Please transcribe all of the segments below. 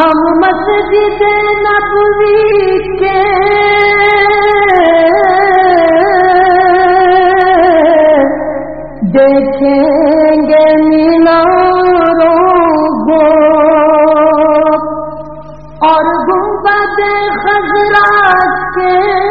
ہم مسجد نبوی کے دیکھیں گے میناروں گو اور گنبد خزرات کے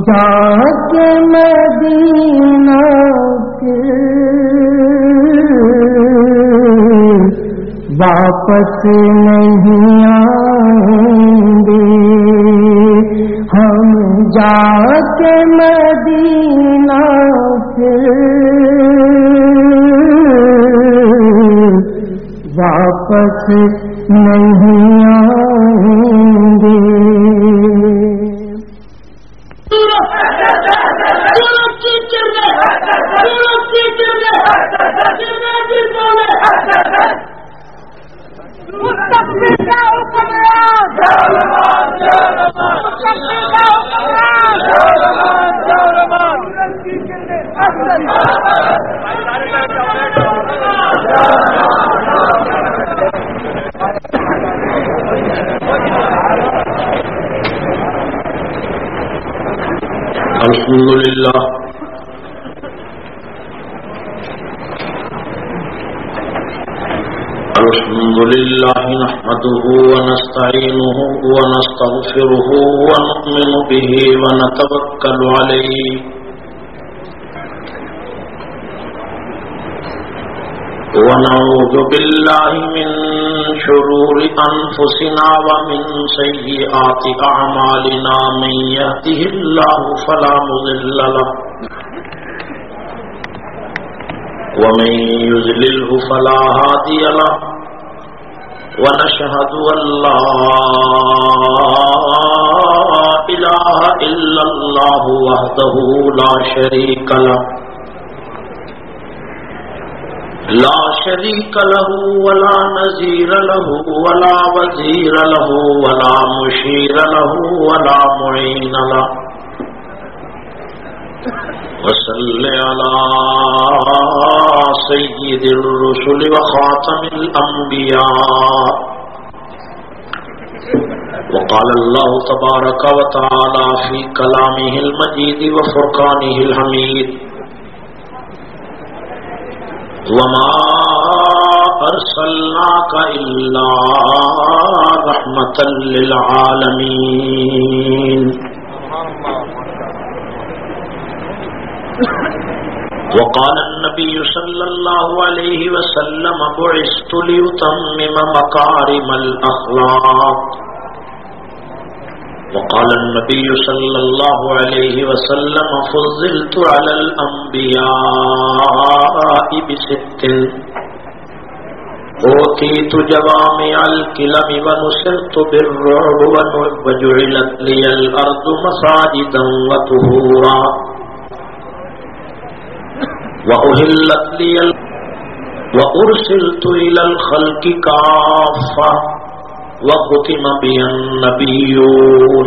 جا کے مدینہ کے واپس نہیں آئیں گے۔ ہم جا کے مدینہ کے واپس نہیں ونستغفره ونؤمن به ونتوكل عليه. ونعوذ بالله من شرور أنفسنا ومن سيئات أعمالنا. من يهده الله فلا مضل له ومن يذلله فلا هادي له. ونشهد أن لا إله إلا الله وحده لا شريك له. لا شريك له ولا نزير له ولا وزير له ولا مشير له ولا معين له. وصل على سيد الرسل وخاتم الأنبياء. وقال الله تبارك وتعالى في كلامه المجيد وفرقانه الحميد. وما أرسلناك إلا رحمة للعالمين. وقال النبي صلى الله عليه وسلم بعثت ليتمم مكارم الأخلاق. وقال النبي صلى الله عليه وسلم فضلت على الأنبياء بست. أوتيت جوامع الكلم ونصرت بالرعب وجعلت لي الأرض مساجدا وطهورا. وأهلت لي وأرسلت إلى الخلق كافة وختم بي النبيون.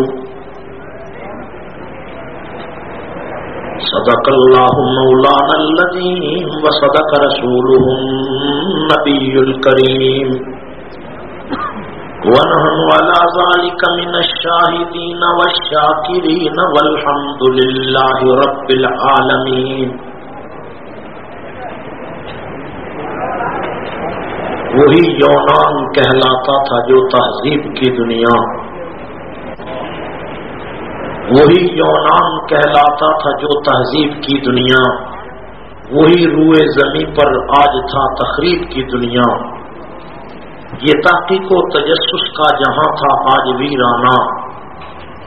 صدق الله مولانا الذي وصدق رسوله النبي الكريم. ونحن على ذلك من الشاهدين والشاكرين والحمد لله رب العالمين. وہی یونان کہلاتا تھا جو تہذیب کی دنیا۔ وہی یونان کہلاتا تھا جو تہذیب کی دنیا۔ وہی روئے زمین پر آج تھا تقریب کی دنیا۔ یہ تحقیق و تجسس کا جہاں تھا آج ویرانہ۔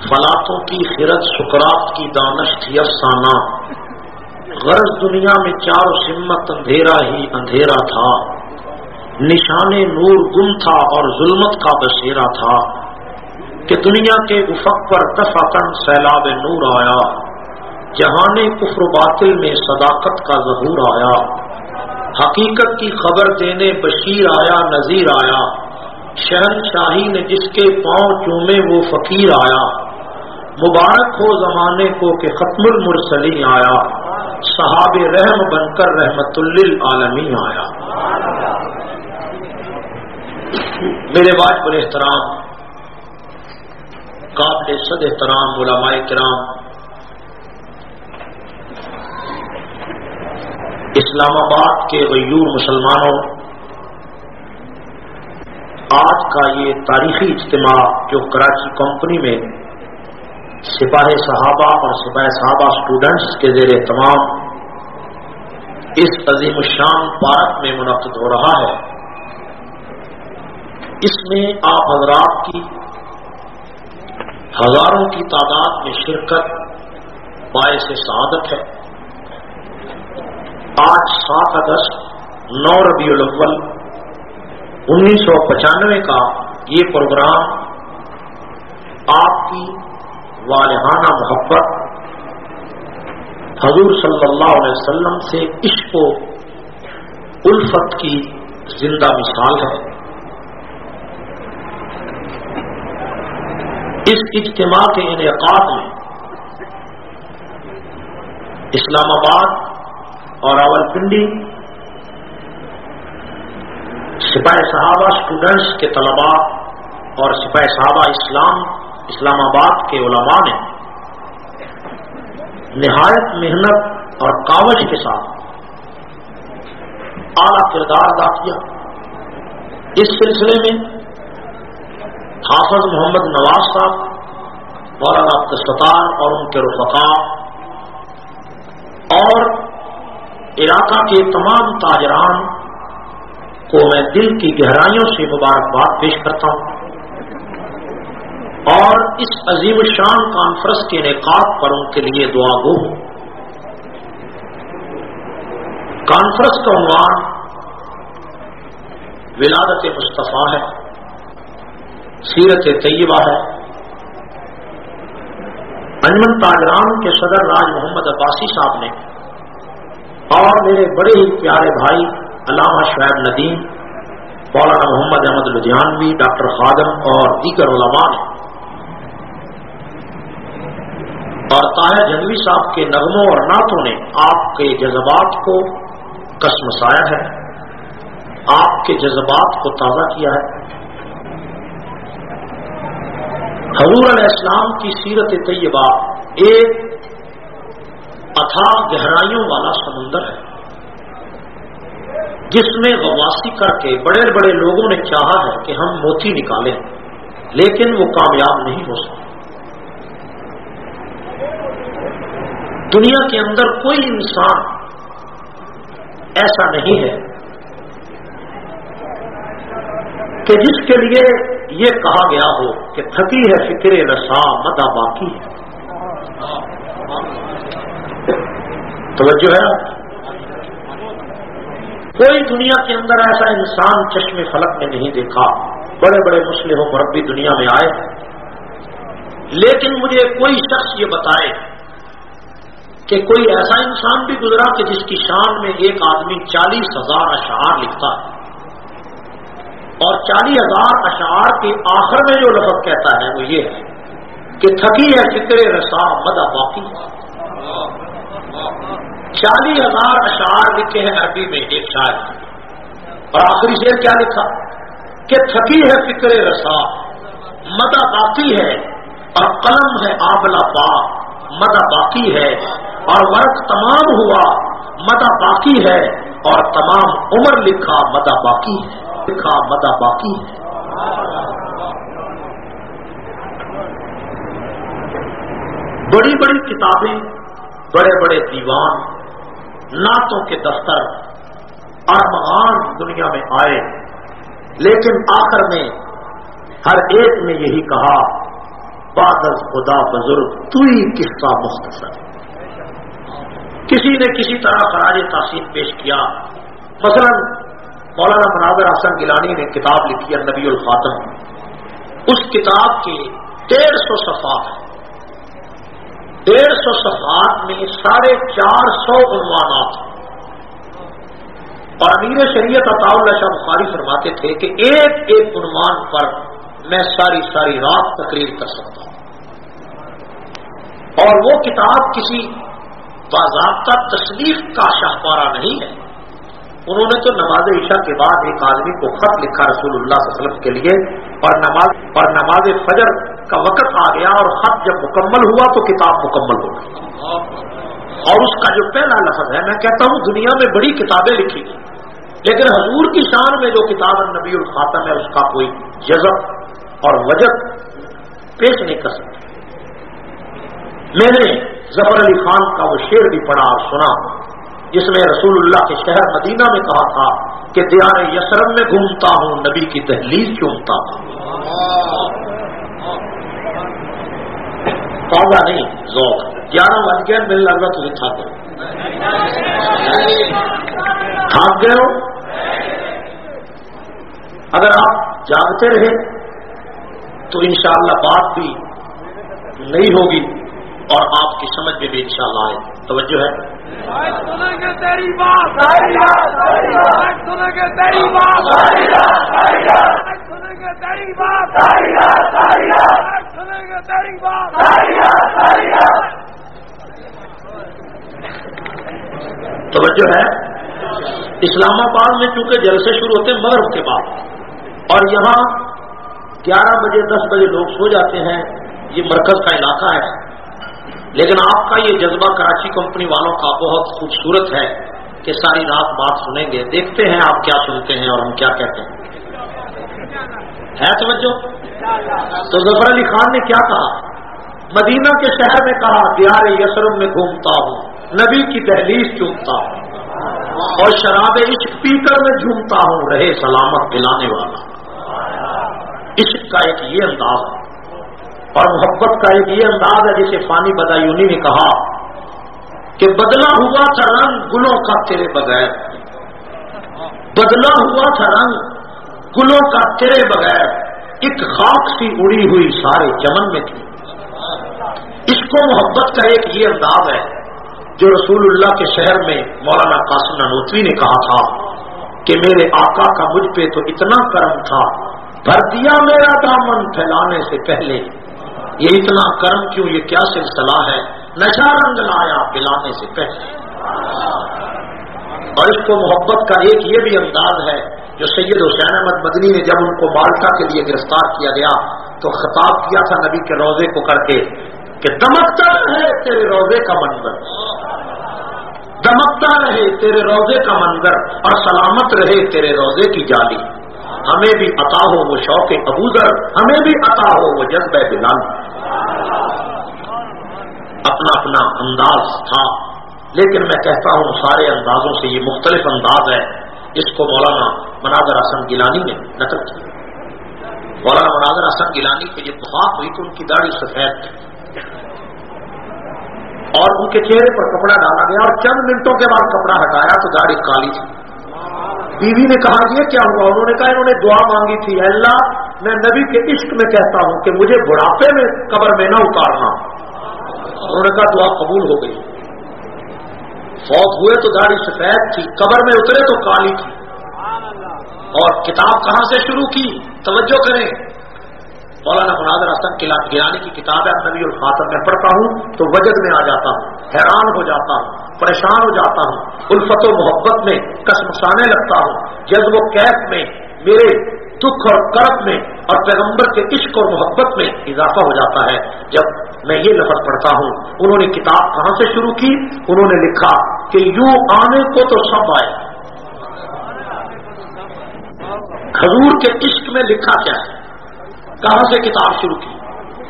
فلاتوں کی خرد سکرات کی دانش تھی افسانہ۔ غرض دنیا میں چار سمت اندھیرا ہی اندھیرا تھا۔ نشان نور گم تھا اور ظلمت کا بسیرا تھا۔ کہ دنیا کے افق پر دفعتن سیلاب نور آیا۔ جہان کفر باطل میں صداقت کا ظہور آیا۔ حقیقت کی خبر دینے بشیر آیا، نذیر آیا۔ شہن شاہی نے جس کے پاؤں چومے وہ فقیر آیا۔ مبارک ہو زمانے کو کہ ختم المرسلی آیا۔ صحاب رحم بن کر رحمت للعالمین آیا۔ میرے واجب احترام، قابل صد احترام، علماء کرام، اسلام آباد کے غیور مسلمانوں، آج کا یہ تاریخی اجتماع جو کراچی کمپنی میں سپاہ صحابہ اور سپاہ صحابہ اسٹوڈنٹس کے زیر تمام اس عظیم الشان پارک میں منعقد ہو رہا ہے۔ اس میں آپ حضرات کی ہزاروں کی تعداد میں شرکت باعث سعادت ہے۔ آج سات اگست، نو ربیع الاول، انیس سو پچانوے کا یہ پروگرام آپ کی والہانہ محبت حضور صلی اللہ علیہ وسلم سے عشق و الفت کی زندہ مثال ہے۔ اس اجتماع کے انعقاد میں اسلام آباد اور راول پنڈی سپاہی صحابہ اسٹوڈنٹس کے طلباء اور سپاہی صحابہ اسلام اسلام آباد کے علماء نے نہایت محنت اور کاوش کے ساتھ اعلی کردار ادا کیا۔ اس سلسلے میں حافظ محمد نواز صاحب، مولانا عبدالستار اور ان کے رفقا، اور علاقہ کے تمام تاجران کو میں دل کی گہرائیوں سے مبارکباد پیش کرتا ہوں۔ اور اس عظیم شان کانفرنس کے نکات پر ان کے لیے دعا گو ہوں۔ کانفرنس کا عنوان ولادت مصطفیٰ ہے۔ سیرت طیبہ ہے۔ انجمن تاجران کے صدر راج محمد عباسی صاحب نے اور میرے بڑے ہی پیارے بھائی علامہ شعیب ندیم، مولانا محمد احمد لدھیانوی، ڈاکٹر خادم اور دیگر علماء نے اور طاہر جنوی صاحب کے نغموں اور نعتوں نے آپ کے جذبات کو کسمسایا ہے، آپ کے جذبات کو تازہ کیا ہے۔ حضور علیہ السلام کی سیرت طیبہ ایک اتھا گہرائیوں والا سمندر ہے، جس میں غواسی کر کے بڑے بڑے لوگوں نے چاہا ہے کہ ہم موتی نکالیں، لیکن وہ کامیاب نہیں ہو سکتے دنیا کے اندر کوئی انسان ایسا نہیں ہے کہ جس کے لیے یہ کہا گیا ہو کہ تھکی ہے فکر رسا مدا باقی ہے۔ توجہ ہے؟ کوئی دنیا کے اندر ایسا انسان چشم فلک میں نہیں دیکھا۔ بڑے بڑے مسلم مربی دنیا میں آئے۔ لیکن مجھے کوئی شخص یہ بتائے کہ کوئی ایسا انسان بھی گزرا کہ جس کی شان میں ایک آدمی چالیس ہزار اشعار لکھتا ہے۔ اور چالیس ہزار اشعار کے آخر میں جو لفظ کہتا ہے وہ یہ ہے کہ تھکی ہے فکر رسا مدا باقی چالیس ہزار اشعار لکھے ہیں عربی میں ایک شاعر۔ اور آخری شیر کیا لکھا؟ کہ تھکی ہے فکر رسا مدا باقی ہے اور قلم ہے آبلا پا مدا باقی ہے اور ورق تمام ہوا مدا باقی ہے اور تمام عمر لکھا مدا باقی ہے۔ لکھا مدا باقی ہے۔ بڑی بڑی کتابیں، بڑے بڑے دیوان، نعتوں کے دفتر ارمان دنیا میں آئے۔ لیکن آخر میں ہر ایک نے یہی کہا، بادل خدا بزرگ، تو ہی قصہ مختصر کسی نے کسی طرح خراج تاثیر پیش کیا۔ مثلا مولانا مناظر حسن گیلانی نے کتاب لکھی ہے نبی الفاطم اس کتاب کے ڈیڑھ سو صفحات ڈیڑھ سو صفحات میں ساڑھے چار سو عنوانات۔ اور امیر شریعت عطا اللہ شاہ بخاری فرماتے تھے کہ ایک ایک عنوان پر میں ساری ساری رات تقریر کر سکتا ہوں۔ اور وہ کتاب کسی باضابطہ تصنیف کا شاہکارہ نہیں ہے۔ انہوں نے تو نماز عشاء کے بعد ایک آدمی کو خط لکھا رسول اللہ صلی اللہ علیہ وسلم کے لیے اور نماز اور نماز فجر کا وقت آ گیا اور خط جب مکمل ہوا تو کتاب مکمل ہو گئی۔ اور اس کا جو پہلا لفظ ہے، میں کہتا ہوں دنیا میں بڑی کتابیں لکھی۔ گئی لیکن حضور کی شان میں جو کتاب نبی الخاتم ہے، اس کا کوئی جذب اور وجب پیش نہیں کر سکتے میں نے ظفر علی خان کا وہ شعر بھی پڑھا اور سنا۔ جس میں رسول اللہ کے شہر مدینہ میں کہا تھا کہ دیار یسرم میں گھومتا ہوں، نبی کی دہلیز چومتا ہوں۔ پودا نہیں؟ ذوق۔ گیارہ بج گئے مل لگ رہا تجھے تھک تھک گئے ہو؟ اگر آپ جاگتے رہے تو انشاءاللہ بات بھی نہیں ہوگی۔ اور آپ کی سمجھ میں بھی انشاءاللہ آئے۔ توجہ ہے۔ توجہ ہے۔ اسلام آباد میں چونکہ جلسے شروع ہوتے ہیں مغرب کے بعد اور یہاں گیارہ بجے دس بجے لوگ سو جاتے ہیں یہ مرکز کا علاقہ ہے۔ لیکن آپ کا یہ جذبہ کراچی کمپنی والوں کا بہت خوبصورت ہے کہ ساری رات بات سنیں گے۔ دیکھتے ہیں آپ کیا سنتے ہیں اور ہم کیا کہتے ہیں۔ ہے توجہ؟ تو ظفر علی خان نے کیا کہا؟ مدینہ کے شہر میں کہا، دیار یسرم میں گھومتا ہوں، نبی کی دہلیز چومتا ہوں، اور شراب عشق پی کر میں جھومتا ہوں، رہے سلامت پلانے والا۔ عشق کا ایک یہ انداز ہے۔ اور محبت کا ایک یہ انداز ہے جسے فانی بدایونی نے کہا کہ بدلا ہوا تھا رنگ گلوں کا تیرے بغیر۔ بدلا ہوا تھا رنگ گلوں کا تیرے بغیر۔ ایک خاک سی اڑی ہوئی سارے چمن میں تھی۔ اس کو محبت کا ایک یہ انداز ہے جو رسول اللہ کے شہر میں مولانا قاسم نوتوی نے کہا تھا کہ میرے آقا کا مجھ پہ تو اتنا کرم تھا، بھر دیا میرا دامن پھیلانے سے پہلے۔ یہ اتنا کرم کیوں؟ یہ کیا سلسلہ ہے؟ نشا رنگ لایا پلانے سے پہلے۔ اور اس کو محبت کا ایک یہ بھی انداز ہے جو سید حسین احمد مدنی نے جب ان کو مالٹا کے لیے گرفتار کیا گیا، تو خطاب کیا تھا نبی کے روزے کو کر کے کہ دمکتا رہے تیرے روزے کا منظر۔ دمکتا رہے تیرے روزے کا منظر اور سلامت رہے تیرے روزے کی جالی۔ ہمیں بھی عطا ہو وہ شوق ابوذر ہمیں بھی عطا ہو وہ جذبہ بلال۔ اپنا اپنا انداز تھا، لیکن میں کہتا ہوں سارے اندازوں سے یہ مختلف انداز ہے۔ اس کو مولانا مناظر حسن گیلانی نے نقل کیا۔ مولانا مناظر حسن گیلانی کو یہ بہت ہوئی کہ ان کی داڑھی سفید تھی۔ اور ان کے چہرے پر کپڑا ڈالا گیا اور چند منٹوں کے بعد کپڑا ہٹایا تو داڑھی کالی تھی۔ بیوی نے کہا یہ کیا ہوا؟ انہوں نے کہا انہوں نے دعا مانگی تھی، اللہ میں نبی کے عشق میں کہتا ہوں کہ مجھے بڑھاپے میں قبر میں نہ اتارنا۔ انہوں نے کہا دعا قبول ہو گئی۔ فوت ہوئے تو داڑھی سفید تھی، قبر میں اترے تو کالی تھی۔ اور کتاب کہاں سے شروع کی؟ توجہ کریں۔ مولانا مناظر حسن گرانی کی کتاب ہے نبی الخاطر میں پڑھتا ہوں تو وجد میں آ جاتا ہوں، حیران ہو جاتا ہوں، پریشان ہو جاتا ہوں، الفت و محبت میں کسمسانے لگتا ہوں جذب و کیف میں، میرے دکھ اور کرب میں اور پیغمبر کے عشق اور محبت میں اضافہ ہو جاتا ہے۔ جب میں یہ لفظ پڑھتا ہوں، انہوں نے کتاب کہاں سے شروع کی؟ انہوں نے لکھا کہ یوں آنے کو تو سب آئے۔ کھجور کے عشق میں لکھا کیا ہے؟ کہاں سے کتاب شروع کی؟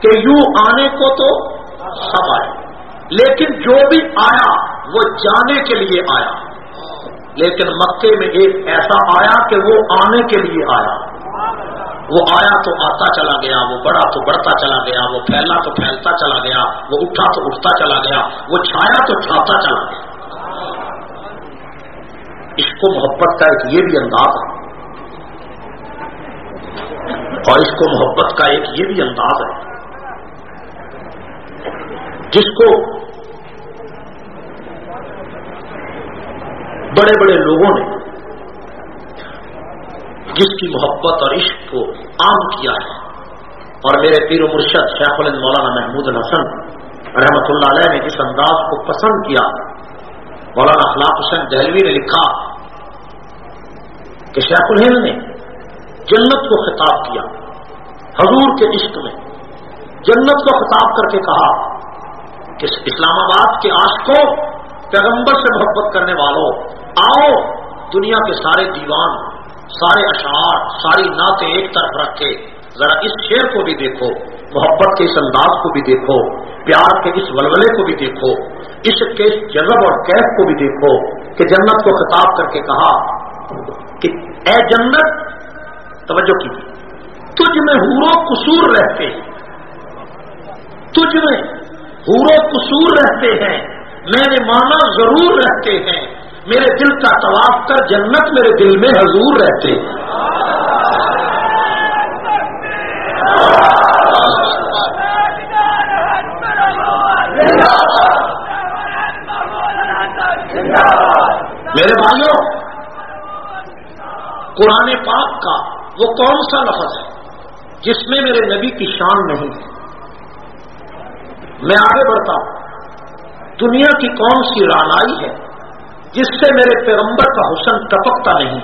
کہ یوں آنے کو تو سب آئے۔ لیکن جو بھی آیا، وہ جانے کے لیے آیا۔ لیکن مکے میں ایک ایسا آیا کہ وہ آنے کے لیے آیا۔ وہ آیا تو آتا چلا گیا، وہ بڑا تو بڑھتا چلا گیا، وہ پھیلا تو پھیلتا چلا گیا، وہ اٹھا تو اٹھتا چلا گیا، وہ چھایا تو چھاتا چلا گیا۔ اس کو محبت کا ایک یہ بھی انداز ہے۔ اور اس کو محبت کا ایک یہ بھی انداز ہے جس کو بڑے بڑے لوگوں نے جس کی محبت اور عشق کو عام کیا ہے اور میرے پیر و مرشد شیخ الند مولانا محمود الحسن رحمت اللہ علیہ نے جس انداز کو پسند کیا، مولانا اخلاق حسین دہلوی نے لکھا کہ شیخ الہند نے جنت کو خطاب کیا، حضور کے عشق میں، جنت کو خطاب کر کے کہا کہ اسلام آباد کے عاشقوں، پیغمبر سے محبت کرنے والوں، آؤ دنیا کے سارے دیوان، سارے اشعار، ساری نعتیں ایک طرف رکھ کے ذرا اس شیر کو بھی دیکھو، محبت کے اس انداز کو بھی دیکھو، پیار کے اس ولولے کو بھی دیکھو اس کے جذب اور کیف کو بھی دیکھو کہ جنت کو خطاب کر کے کہا کہ اے جنت توجہ کی۔ تجھ میں حور و قصور رہتے ہیں۔ تجھ میں حور و قصور رہتے ہیں۔ میں نے مانا ضرور رہتے ہیں۔ میرے دل کا طواف کر جنت میرے دل میں حضور رہتے ہیں۔ میرے بھائیوں، قرآن پاک کا وہ کون سا لفظ ہے جس میں میرے نبی کی شان نہیں ہے؟ میں آگے بڑھتا ہوں۔ دنیا کی کون سی رانائی ہے جس سے میرے پیغمبر کا حسن ٹپکتا نہیں؟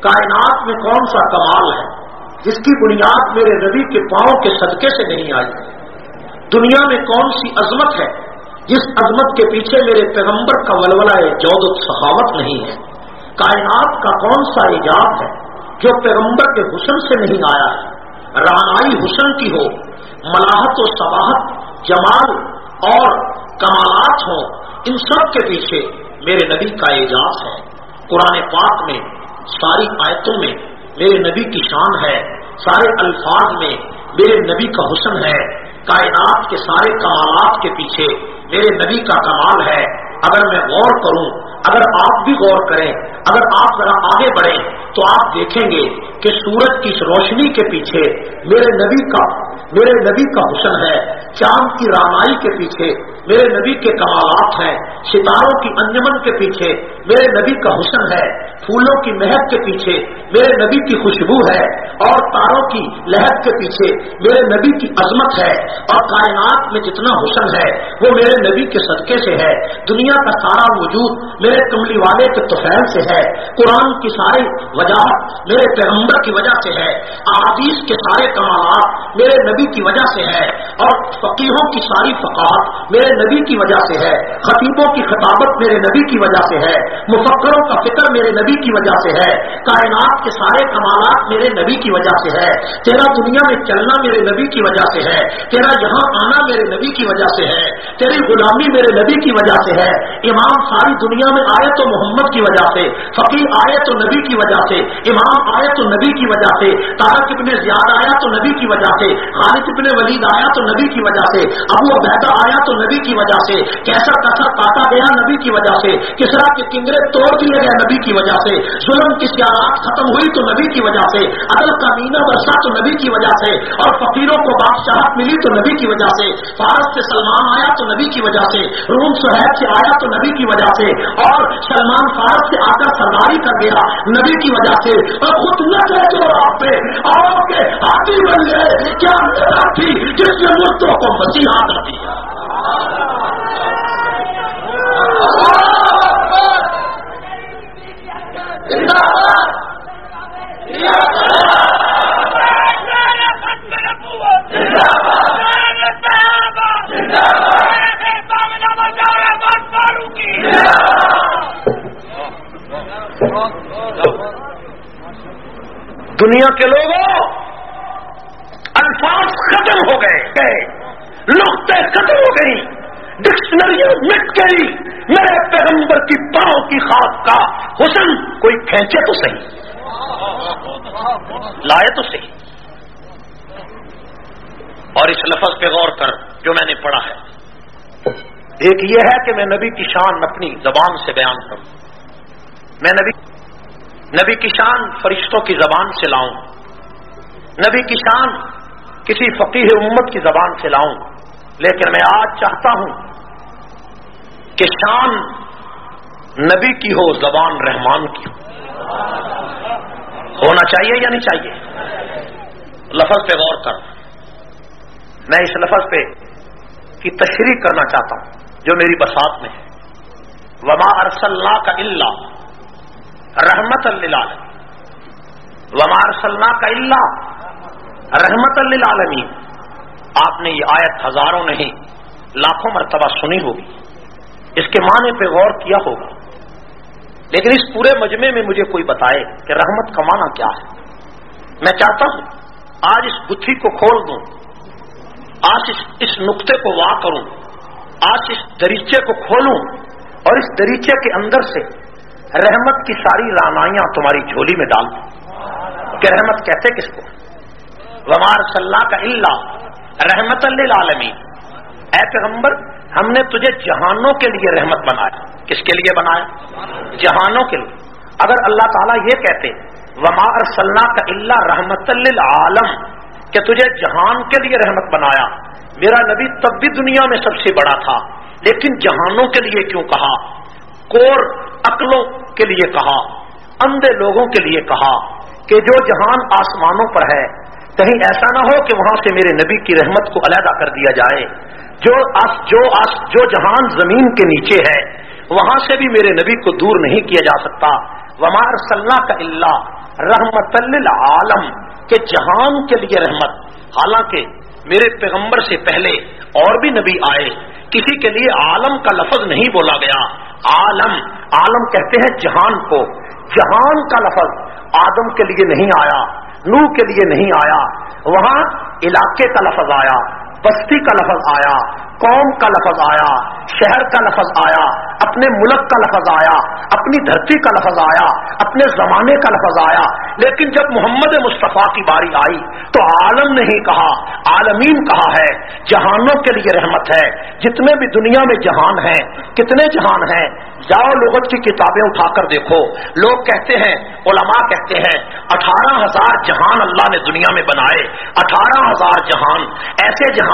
کائنات میں کون سا کمال ہے جس کی بنیاد میرے نبی کے پاؤں کے صدقے سے نہیں آئی؟ دنیا میں کون سی عظمت ہے جس عظمت کے پیچھے میرے پیغمبر کا ولولہ جود سخاوت نہیں ہے؟ کائنات کا کون سا ایجاد ہے جو پیغمبر کے حسن سے نہیں آیا ہے۔ رانائی حسن کی ہو، ملاحت و سباہت جمال اور کمالات ہوں، ان سب کے پیچھے میرے نبی کا اعجاز ہے۔ قرآن پاک میں ساری آیتوں میں میرے نبی کی شان ہے۔ سارے الفاظ میں میرے نبی کا حسن ہے۔ کائنات کے سارے کمالات کے پیچھے میرے نبی کا کمال ہے۔ اگر میں غور کروں اگر آپ بھی غور کریں اگر آپ ذرا آگے بڑھیں تو آپ دیکھیں گے کہ سورج کی روشنی کے پیچھے میرے نبی کا، میرے نبی کا حسن ہے، چاند کی رانائی کے پیچھے میرے نبی کے کمالات ہیں، ستاروں کی انجمن کے پیچھے میرے نبی کا حسن ہے، پھولوں کی مہک کے پیچھے میرے نبی کی خوشبو ہے اور تاروں کی لہر کے پیچھے میرے نبی کی عظمت ہے اور کائنات میں جتنا حسن ہے وہ میرے نبی کے صدقے سے ہے، دنیا کا سارا وجود میرے کملی والے کے توفیل سے ہے، قرآن کی ساری وجہ میرے پیغمبر کی وجہ سے ہے احادیث کے سارے کمالات میرے نبی کی وجہ سے ہے اور فقیحوں کی ساری فقات میرے نبی کی وجہ سے ہے خطیبوں کی خطابت میرے نبی کی وجہ سے ہے مفکروں کا فکر میرے نبی کی وجہ سے ہے کائنات کے سارے کمالات میرے نبی کی وجہ سے ہے تیرا دنیا میں چلنا میرے نبی کی وجہ سے ہے تیرا یہاں آنا میرے نبی کی وجہ سے ہے تیری غلامی میرے نبی کی وجہ سے ہے امام ساری دنیا میں آئے تو محمد کی وجہ سے فقیر آئے تو نبی کی وجہ سے امام آئے تو نبی نبی کی وجہ سے تارک ابن زیاد آیا تو نبی کی وجہ سے خالد ابن ولید آیا تو نبی کی وجہ سے ابو عبیدہ آیا تو نبی کی وجہ سے کیسا کیسا کاٹا گیا نبی کی وجہ سے کسرا کے کنگرے توڑ دیے گئے نبی کی وجہ سے ظلم کی سیاحت ختم ہوئی تو نبی کی وجہ سے عدل کا مینا برسا تو نبی کی وجہ سے اور فقیروں کو بادشاہت ملی تو نبی کی وجہ سے فارس سے سلمان آیا تو نبی کی وجہ سے روم سہیب سے آیا تو نبی کی وجہ سے اور سلمان فارس سے آ کر سرداری کر گیا نبی کی وجہ سے اور خود نہ جو آپ کے ہاتھی بن گئے۔ کیا میرا تھی جس نے مردوں کو مسیحا کر دیا دنیا کے لوگوں الفاظ ختم ہو گئے لوگتے ختم ہو گئی ڈکشنریاں مٹ گئی میرے پیغمبر کی پاؤں کی خاک کا حسن کوئی کھینچے تو صحیح۔ لائے تو صحیح۔ اور اس لفظ پہ غور کر جو میں نے پڑھا ہے۔ ایک یہ ہے کہ میں نبی کی شان اپنی زبان سے بیان کروں۔ میں نبی نبی کی شان فرشتوں کی زبان سے لاؤں۔ نبی کی شان کسی فقیر امت کی زبان سے لاؤں۔ لیکن میں آج چاہتا ہوں کہ شان نبی کی ہو، زبان رحمان کی ہو۔ ہونا چاہیے یا نہیں چاہیے؟ لفظ پہ غور کر۔ میں اس لفظ پہ کی تشریح کرنا چاہتا ہوں جو میری بسات میں ہے۔ وما ارسلنا کا اللہ رحمت اللہ وما ارسلنا کا اللہ رحمت اللہ آپ نے یہ آیت ہزاروں نہیں، لاکھوں مرتبہ سنی ہوگی۔ اس کے معنی پہ غور کیا ہوگا۔ لیکن اس پورے مجمے میں مجھے کوئی بتائے کہ رحمت کا معنی کیا ہے۔ میں چاہتا ہوں آج اس گتھی کو کھول دوں، آج اس اس نقطے کو واہ کروں، آج اس دریچے کو کھولوں اور اس دریچے کے اندر سے رحمت کی ساری رانائیاں تمہاری جھولی میں ڈال دوں کہ رحمت کہتے کس کو؟ ومار صلاح کا اللہ رحمت اللہ اے پیغمبر، ہم نے تجھے جہانوں کے لیے رحمت بنایا۔ کس کے لیے بنایا؟ جہانوں کے لیے۔ اگر اللہ تعالیٰ یہ کہتے، وما ارسلنا کا اللہ رحمت للعالم کہ تجھے جہان کے لیے رحمت بنایا۔ میرا نبی تب بھی دنیا میں سب سے بڑا تھا، لیکن جہانوں کے لیے کیوں کہا؟ کور عقلوں کے لیے کہا، اندھے لوگوں کے لیے کہا کہ جو جہان آسمانوں پر ہے، کہیں ایسا نہ ہو کہ وہاں سے میرے نبی کی رحمت کو علیحدہ کر دیا جائے۔ جو آس جو آس، جو جہان زمین کے نیچے ہے، وہاں سے بھی میرے نبی کو دور نہیں کیا جا سکتا۔ ومار صلاح کا اللہ رحمت عالم کے جہان کے لیے رحمت، حالانکہ میرے پیغمبر سے پہلے اور بھی نبی آئے، کسی کے لیے عالم کا لفظ نہیں بولا گیا۔ عالم عالم کہتے ہیں جہان کو۔ جہان کا لفظ آدم کے لیے نہیں آیا نو کے لیے نہیں آیا۔ وہاں علاقے کا لفظ آیا۔ بستی کا لفظ آیا، قوم کا لفظ آیا، شہر کا لفظ آیا، اپنے ملک کا لفظ آیا، اپنی دھرتی کا لفظ آیا، اپنے زمانے کا لفظ آیا۔ لیکن جب محمد مصطفیٰ کی باری آئی تو عالم نہیں کہا، عالمین کہا ہے، جہانوں کے لیے رحمت ہے، جتنے بھی دنیا میں جہان ہیں، کتنے جہان ہیں، جاؤ لغت کی کتابیں اٹھا کر دیکھو۔ لوگ کہتے ہیں، علماء کہتے ہیں، اٹھارہ ہزار جہان اللہ نے دنیا میں بنائے، اٹھارہ ہزار جہان، ایسے جہان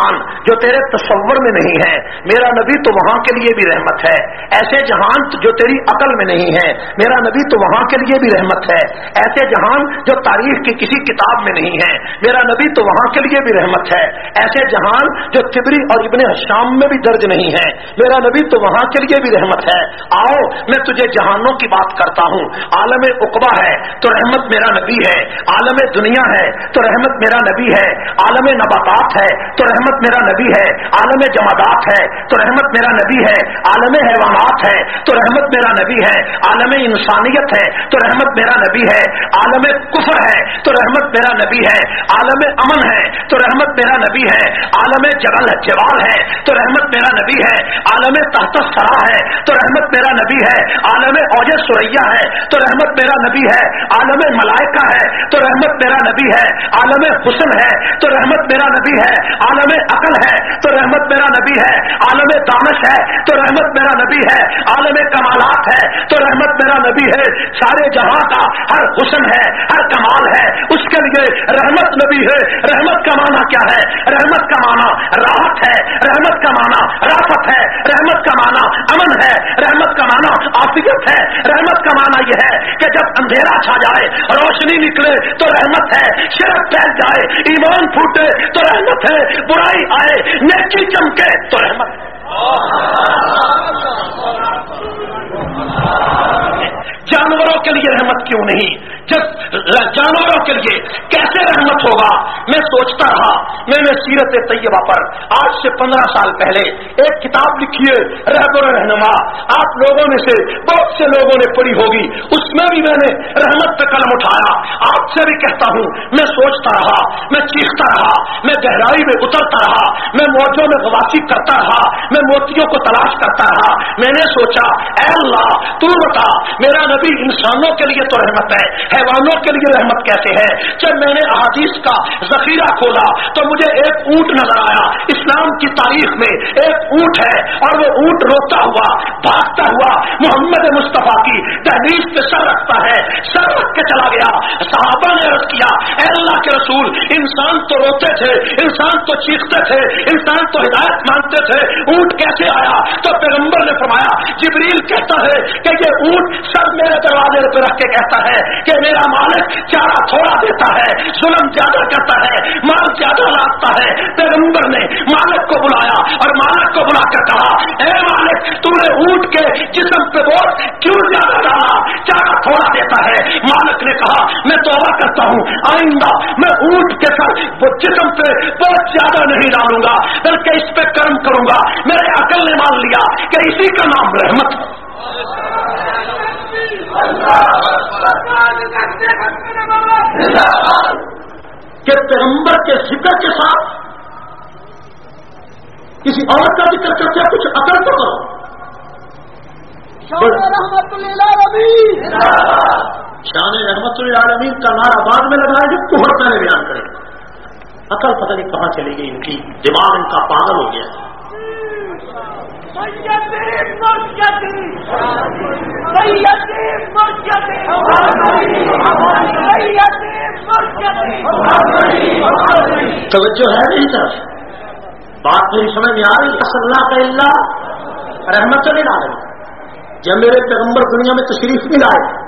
جو تیرے تصور میں نہیں ہے، میرا نبی تو وہاں کے لیے بھی رحمت ہے۔ ایسے جہان جو تیری عقل میں نہیں ہے، میرا نبی تو وہاں کے لیے بھی رحمت ہے۔ ایسے جہان جو تاریخ کی کسی کتاب میں نہیں ہے، میرا نبی تو وہاں کے لیے بھی رحمت ہے۔ ایسے جہان جو تبری اور ابن حشام میں بھی درج نہیں ہے، میرا نبی تو وہاں کے لیے بھی رحمت ہے۔ آؤ، میں تجھے جہانوں کی بات کرتا ہوں۔ عالم اقبا ہے، تو رحمت میرا نبی ہے۔ عالم دنیا ہے، تو رحمت میرا نبی ہے۔ عالم نباتات ہے، تو رحمت میرا نبی ہے عالم جمادات ہے تو رحمت میرا نبی ہے عالم حیوانات ہے تو رحمت میرا نبی ہے عالم انسانیت ہے تو رحمت میرا نبی ہے عالم کفر ہے تو رحمت میرا نبی ہے عالم امن ہے تو رحمت میرا نبی ہے عالم جگل جوال ہے تو رحمت میرا نبی ہے عالم تحت سرا ہے تو رحمت میرا نبی ہے عالم اوج سریا ہے تو رحمت میرا نبی ہے عالم ملائکہ ہے تو رحمت میرا نبی ہے عالم حسن ہے تو رحمت میرا نبی ہے عالم عقل ہے، تو رحمت میرا نبی ہے. عالم دانش ہے، تو رحمت میرا نبی ہے. عالم کمالات ہے، تو رحمت میرا نبی ہے. سارے جہاں کا ہر حسن ہے، ہر کمال ہے. اس کے لیے رحمت نبی ہے. رحمت کا معنی کیا ہے؟ رحمت کا معنی راحت ہے. رحمت کا معنی رافت ہے. رحمت کا معنی امن ہے. رحمت کا معنی آفیت ہے. رحمت کا معنی یہ ہے کہ جب اندھیرا چھا جائے، روشنی نکلے، تو رحمت ہے. شرط پھیل جائے. ایمان پھوٹے، تو رحمت ہے. برائی آئے نیکی چمکے تو رحمت۔ جانوروں کے لیے رحمت کیوں نہیں؟ جب جانوروں کے لیے کیسے رحمت ہوگا؟ میں سوچتا رہا، میں نے سیرت طیبہ پر آج سے پندرہ سال پہلے ایک کتاب لکھی ہے رہبر رہنما۔ آپ لوگوں میں سے بہت سے لوگوں نے پڑھی ہوگی، اس میں بھی میں نے رحمت پہ قلم اٹھایا۔ آپ سے بھی کہتا ہوں، میں سوچتا رہا، میں چیختا رہا، میں گہرائی میں اترتا رہا، میں موجوں میں غواسی کرتا رہا، میں موتیوں کو تلاش کرتا رہا۔ میں نے سوچا، اے اللہ، تو بتا، میرا نبی انسانوں کے لیے تو رحمت ہے، حیوانوں کے لیے رحمت کیسے ہے؟ جب میں نے احادیث کا ذخیرہ کھولا تو مجھے ایک اونٹ نظر آیا۔ اسلام کی تاریخ میں ایک اونٹ ہے اور وہ اونٹ روتا ہوا، بھاگتا ہوا محمد مصطفیٰ کی تحریر پہ سر رکھتا ہے، سر رکھ کے چلا گیا۔ صحابہ نے عرض کیا، اے اللہ کے رسول، انسان تو روتے تھے، انسان تو چیختے تھے، انسان تو ہدایت مانگتے تھے، اونٹ کیسے آیا؟ تو پیغمبر نے فرمایا، جبریل کہتا ہے کہ یہ اونٹ سب میرے دروازے پہ رکھ کے کہتا ہے کہ میرا مالک چارہ تھوڑا دیتا ہے، ظلم زیادہ کرتا ہے، مال زیادہ لاتا ہے۔ پیغمبر نے مالک کو بلایا اور مالک کو بلا کر کہا، اے مالک تم نے اونٹ کے جسم پہ بوجھ کیوں زیادہ ڈالا؟ چارہ تھوڑا دیتا ہے۔ مالک نے کہا، میں توبہ کرتا ہوں۔ آئندہ میں اونٹ کے ساتھ وہ جسم پہ بہت زیادہ نہیں ڈالوں گا، بلکہ اس پہ کرم کروں گا۔ میرے عقل نے مان لیا کہ اسی کا نام رحمت ہے۔ کہ پیغمبر کے ذکر کے ساتھ کسی عورت کا ذکر کرتے کچھ اثر تو کرو۔ شان رحمت العالمین کا نعرہ بعد میں لگائے جو کوہر پہلے بیان کرے۔ عقل پتہ نہیں کہاں چلی گئی۔ ان کی دماغ ان کا پاگل ہو گیا۔ توجہ ہے نہیں طرف بات میری سمجھ میں آ رہی؟ اللہ کا اللہ رحمت العالمین جب میرے پیغمبر دنیا میں تشریف نہیں لائے،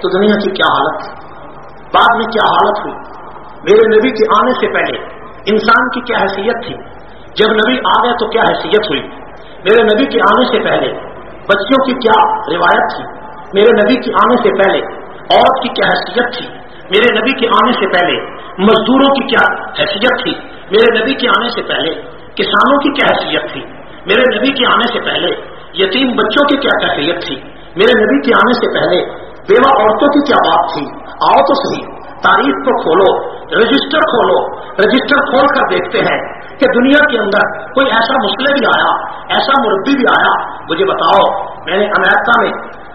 تو دنیا کی کیا حالت؟ تھی بعد میں کیا حالت ہوئی؟ میرے نبی کے آنے سے پہلے انسان کی کیا حیثیت تھی؟ جب نبی آ گئے تو کیا حیثیت ہوئی؟ میرے نبی کے آنے سے پہلے بچیوں کی کیا روایت تھی؟ میرے نبی کے آنے سے پہلے عورت کی کیا حیثیت تھی؟ میرے نبی کے آنے سے پہلے مزدوروں کی کیا حیثیت تھی؟ میرے نبی کے آنے سے پہلے کسانوں کی کیا حیثیت تھی؟ میرے نبی کے آنے سے پہلے یتیم بچوں کی کیا حیثیت تھی؟ میرے نبی کے آنے سے پہلے بیوہ عورتوں کی کیا بات تھی؟ آؤ تو صحیح، تاریخ کو کھولو، رجسٹر کھولو، رجسٹر کھول کر دیکھتے ہیں کہ دنیا کے اندر کوئی ایسا مسئلہ بھی آیا، ایسا مربی بھی آیا، مجھے بتاؤ، میں نے امریکہ میں،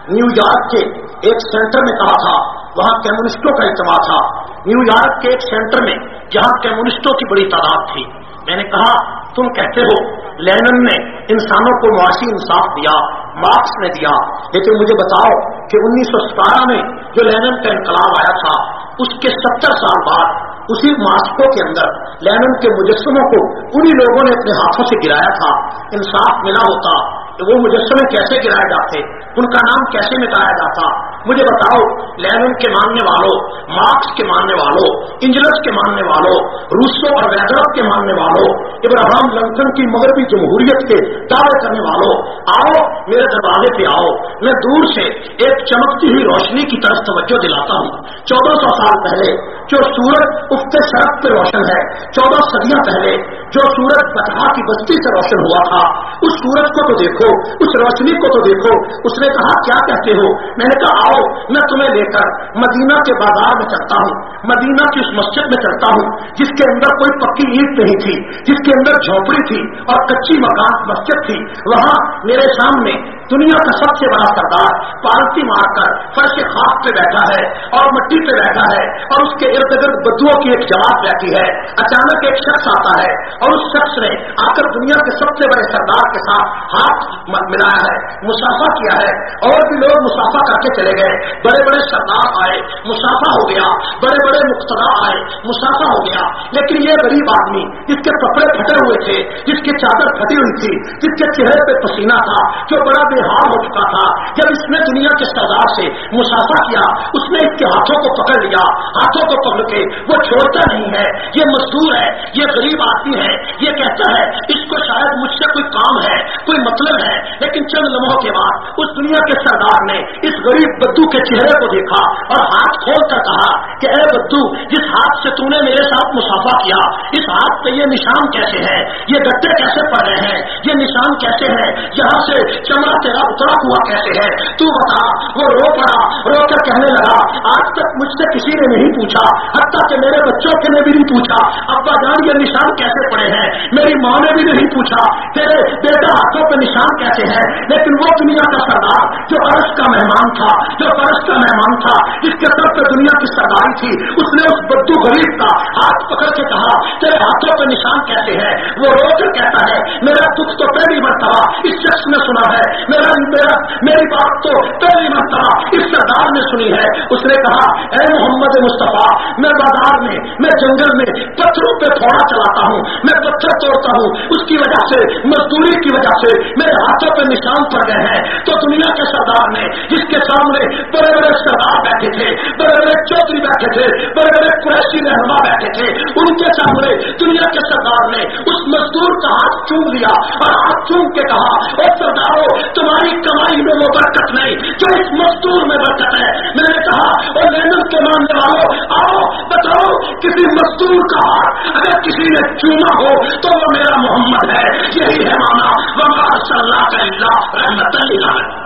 نیو یارک کے ایک سینٹر میں کہا تھا، وہاں کمیونسٹوں کا اجتماع تھا۔ نیو یارک کے ایک سینٹر میں، جہاں کمیونسٹوں کی بڑی تعداد تھی۔ میں نے کہا، تم کہتے ہو، لینن نے انسانوں کو معاشی انصاف دیا، مارکس نے دیا۔ لیکن مجھے بتاؤ کہ انیس سو ستارہ میں جو لینن کا انقلاب آیا تھا اس کے ستر سال بعد اسی ماسکو کے اندر، لینن کے مجسموں کو انہی لوگوں نے اپنے ہاتھوں سے گرایا تھا، انصاف ملا ہوتا۔ کہ وہ مجسمے کیسے گرائے جاتے؟ ان کا نام کیسے مٹایا جاتا؟ مجھے بتاؤ، لینن کے ماننے والوں مارکس کے ماننے والوں انجلس کے ماننے والوں روسو اور ویدرف کے ماننے والوں ابراہم لنکن کی مغربی جمہوریت کے دعوے کرنے والوں آؤ میرے دروازے پہ آؤ، میں دور سے ایک چمکتی ہوئی روشنی کی طرف توجہ دلاتا ہوں۔ چودہ سو سال پہلے، جو سورج اگتے سڑک پہ روشن ہے، چودہ صدیاں پہلے، جو سورج بٹھا کی بستی سے روشن ہوا تھا، اس سورج کو تو دیکھو اس روشنی کو تو دیکھو۔ اس نے کہا، کیا کہتے ہو؟ میں نے کہا، آؤ، میں تمہیں لے کر مدینہ کے بازار میں چلتا ہوں۔ مدینہ کی اس مسجد میں چلتا ہوں، جس کے اندر کوئی پکی اینٹ نہیں تھی، جس کے اندر جھونپڑی تھی اور کچی مکان، مسجد تھی۔ وہاں میرے سامنے دنیا کا سب سے بڑا سردار پالتی مار کر فرش خاص پہ بیٹھا ہے اور مٹی پہ بیٹھا ہے اور اس کے ارد گرد بدوؤں کی ایک جماعت بیٹھی ہے۔ اچانک ایک شخص آتا ہے اور اس شخص نے آ کر دنیا کے سب سے بڑے سردار کے ساتھ ہاتھ ملایا ہے مسافہ کیا ہے، اور بھی لوگ مسافہ کر کے چلے گئے. بڑے بڑے سردار آئے مسافہ ہو گیا. بڑے بڑے مقتدا آئے مسافہ ہو گیا. لیکن یہ غریب آدمی، جس کے کپڑے پھٹے ہوئے تھے، جس کی چادر پھٹی ہوئی تھی، جس کے چہرے پہ پسینہ تھا، جو بڑا بے حال ہو چکا تھا، جب اس نے دنیا کے سردار سے مسافہ کیا، اس نے اس کے ہاتھوں کو پکڑ لیا، ہاتھوں کو پکڑ کے، وہ چھوڑتا نہیں ہے. یہ مزدور ہے، یہ غریب آدمی ہے، یہ کہتا ہے، اس کو شاید مجھ سے کوئی کام ہے، کوئی مطلب ہے. لیکن چند لمحوں کے بعد اس دنیا کے سردار نے اس غریب بدو کے چہرے کو دیکھا اور ہاتھ کھول کر کہا کہ اے بدو، جس ہاتھ سے تو نے میرے ساتھ مسافہ کیا، اس ہاتھ پہ یہ نشان کیسے ہے؟ یہ گٹے کیسے پڑ رہے ہیں؟ یہ نشان کیسے ہے؟ یہاں سے چمڑا تیرا اترا ہوا کیسے ہے؟ تو بتا، وہ رو پڑا، رو کر کہنے لگا، آج تک مجھ سے کسی نے نہیں پوچھا، حتیٰ کہ میرے بچوں کے نے بھی نہیں پوچھا، ابا جان، یہ نشان کیسے پڑے ہیں؟ میری ماں نے بھی نہیں پوچھا، تیرے بیٹا ہاتھوں پہ نشان کہتے ہیں؟ لیکن وہ دنیا کا سردار جو عرش کا مہمان تھا، جو فرش کا مہمان تھا، جس کے طرف پہ دنیا کی سرداری تھی، اس نے اس بدو غریب کا ہاتھ پکڑ کے کہا، تیرے ہاتھوں پہ نشان کہتے ہیں وہ رو کر کہتا ہے، میرا دکھ تو پہلی مرتبہ اس شخص نے سنا ہے، میرا میرا میری بات تو پہلی مرتبہ اس سردار نے سنی ہے۔ اس نے کہا، اے محمد مصطفیٰ، میں بازار میں میں جنگل میں پتھروں پہ تھوڑا چلاتا ہوں، میں پتھر توڑتا ہوں، اس کی وجہ سے، مزدوری کی وجہ سے میرے ہاتھوں پہ نشان پڑ گئے ہیں۔ تو دنیا کے سردار نے جس کے سامنے بڑے بڑے سردار بیٹھے تھے، بڑے بڑے چودھری بیٹھے تھے، بڑے بڑے قریشی رہنما بیٹھے تھے، ان کے سامنے دنیا کے سردار نے اس مزدور کا ہاتھ چوم لیا اور ہاتھ چوم کے کہا اور سرداروں تمہاری کمائی میں وہ برکت نہیں، جو اس مزدور میں برکت ہے۔ میں نے کہا، اور محنت کے ماننے والوں آؤ، بتاؤ، کسی مزدور کا ہاتھ اگر کسی نے چوما ہو تو وہ میرا محمد ہے۔ یہی ہے مانا، وما صلی اللہ کا اللہ رحمت اللہ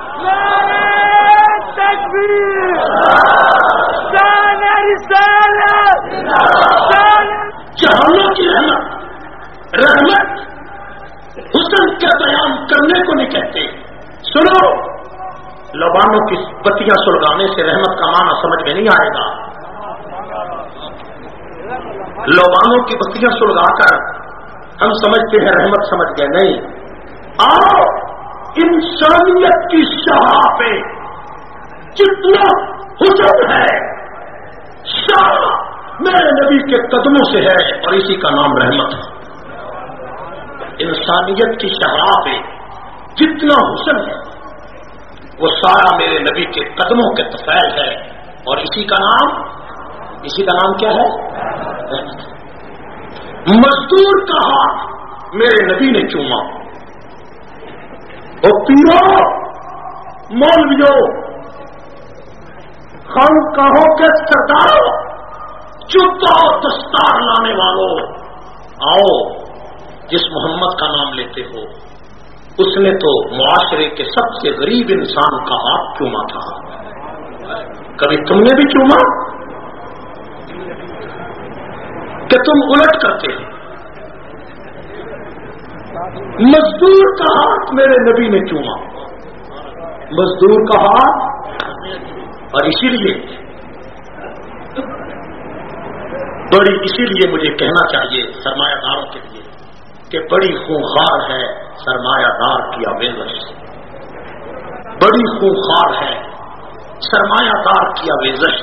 جہانوں کی رحمت. رحمت حسن کا بیان کرنے کو نہیں کہتے. سنو، لبانوں کی بتیاں سلگانے سے رحمت کا معنی سمجھ میں نہیں آئے گا. لوبانوں کی بتیاں سلگا کر ہم سمجھتے ہیں رحمت سمجھ گئے نہیں. آؤ، انسانیت کی شاہ پہ جتنا حسن ہے، شاہ میرے نبی کے قدموں سے ہے اور اسی کا نام رحمت ہے۔ انسانیت کی شہرا پہ جتنا حسن ہے، وہ سارا میرے نبی کے قدموں کے تفیل ہے۔ اور اسی کا نام، اسی کا نام کیا ہے؟ مزدور کا ہاتھ میرے نبی نے چوما اور پیرو مولویوں، خان کہوں کے سرداروں چپا دستار لانے والوں۔ آؤ، جس محمد کا نام لیتے ہو، اس نے تو معاشرے کے سب سے غریب انسان کا ہاتھ چوما تھا۔ کبھی تم نے بھی چوما؟ کہ تم الٹ کرتے ہو۔ مزدور کا ہاتھ میرے نبی نے چوما۔ مزدور کا ہاتھ اور اسی لیے بڑی اسی لیے مجھے کہنا چاہیے سرمایہ داروں کے لیے کہ بڑی خونخار ہے سرمایہ دار کی آویزش۔ بڑی خونخار ہے سرمایہ دار کی آویزش۔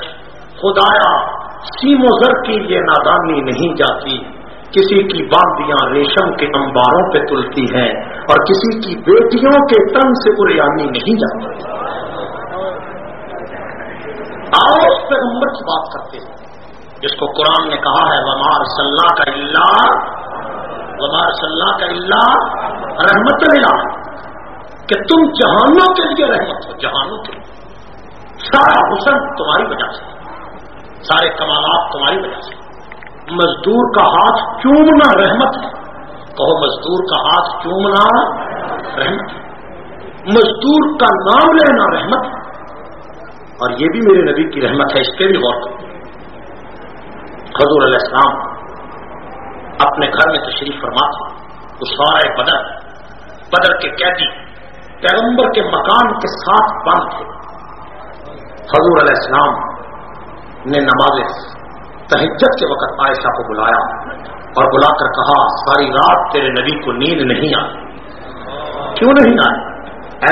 خدایا، سیم و زر کی یہ نادانی نہیں جاتی۔ کسی کی باندیاں ریشم کے انباروں پہ تلتی ہیں اور کسی کی بیٹیوں کے تن سے اریانی نہیں جاتی آؤ اس پیغمبر کی بات کرتے ہیں۔ جس کو قرآن نے کہا ہے ومار صلاح کا اللہ ومار صلاح کا اللہ رحمت اللہ کہ تم جہانوں کے لیے رحمت ہو، جہانوں کے لیے۔ سارا حسن تمہاری وجہ سے، سارے کمالات تمہاری وجہ سے۔ مزدور کا ہاتھ چومنا رحمت ہے۔ کہو مزدور کا ہاتھ چومنا رحمت ہے۔ مزدور کا نام لینا رحمت ہے۔ اور یہ بھی میرے نبی کی رحمت ہے، اس پہ بھی غور کرو۔ حضور علیہ السلام اپنے گھر میں تشریف فرما تھا وہ بدر بدر کے قیدی، پیغمبر کے مکان کے ساتھ بند تھے۔ حضور علیہ السلام نے نماز تہجت کے وقت عائشہ کو بلایا اور بلا کر کہا، ساری رات تیرے نبی کو نیند نہیں آئی۔ کیوں نہیں آئی؟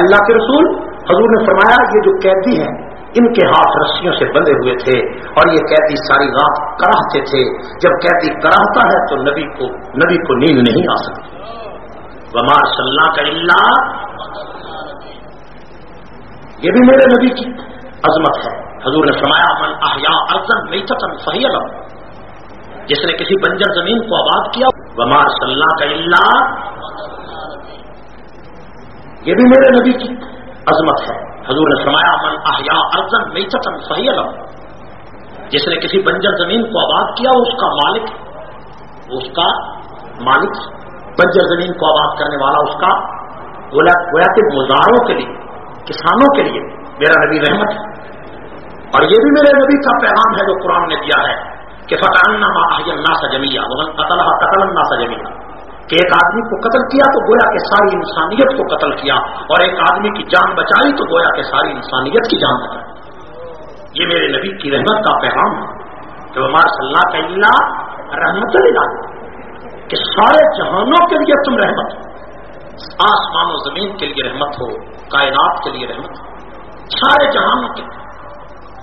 اللہ کے رسول، حضور نے فرمایا، یہ جو قیدی ہیں، ان کے ہاتھ رسیوں سے بندے ہوئے تھے اور یہ قیدی ساری رات کراہتے تھے۔ جب قیدی کراہتا ہے تو نبی کو نبی کو نیند نہیں آ سکتی۔ ومار صلی اللہ کا اللہ یہ بھی میرے نبی کی عظمت ہے۔ حضور نے فرمایا، من احیا ارزن میتن صحیح الگ جس نے کسی بنجر زمین کو آباد کیا ومار صلی اللہ کا اللہ یہ بھی میرے نبی کی عظمت ہے۔ حضور نے فرمایا، من احیا ارزن میتن صحیح الگ جس نے کسی بنجر زمین کو آباد کیا، اس کا مالک، اس کا مالک، بنجر زمین کو آباد کرنے والا اس کا گویا کہ مزاروں کے لیے کسانوں کے لیے میرا نبی رحمت ہے۔ اور یہ بھی میرے نبی کا پیغام ہے جو قرآن نے دیا ہے کہ فتح اللہ قتل قتل اللہ سا جمیا کہ ایک آدمی کو قتل کیا تو گویا کہ ساری انسانیت کو قتل کیا، اور ایک آدمی کی جان بچائی تو گویا کہ ساری انسانیت کی جان بچائی۔ یہ میرے نبی کی رحمت کا پیغام ہے۔ کہ ہمارا صلی اللہ کا اللہ رحمت اللہ کہ سارے جہانوں کے لیے تم رحمت۔ ہو آسمان و زمین کے لیے رحمت ہو، کائنات کے لیے رحمت ہو۔ سارے جہانوں کے۔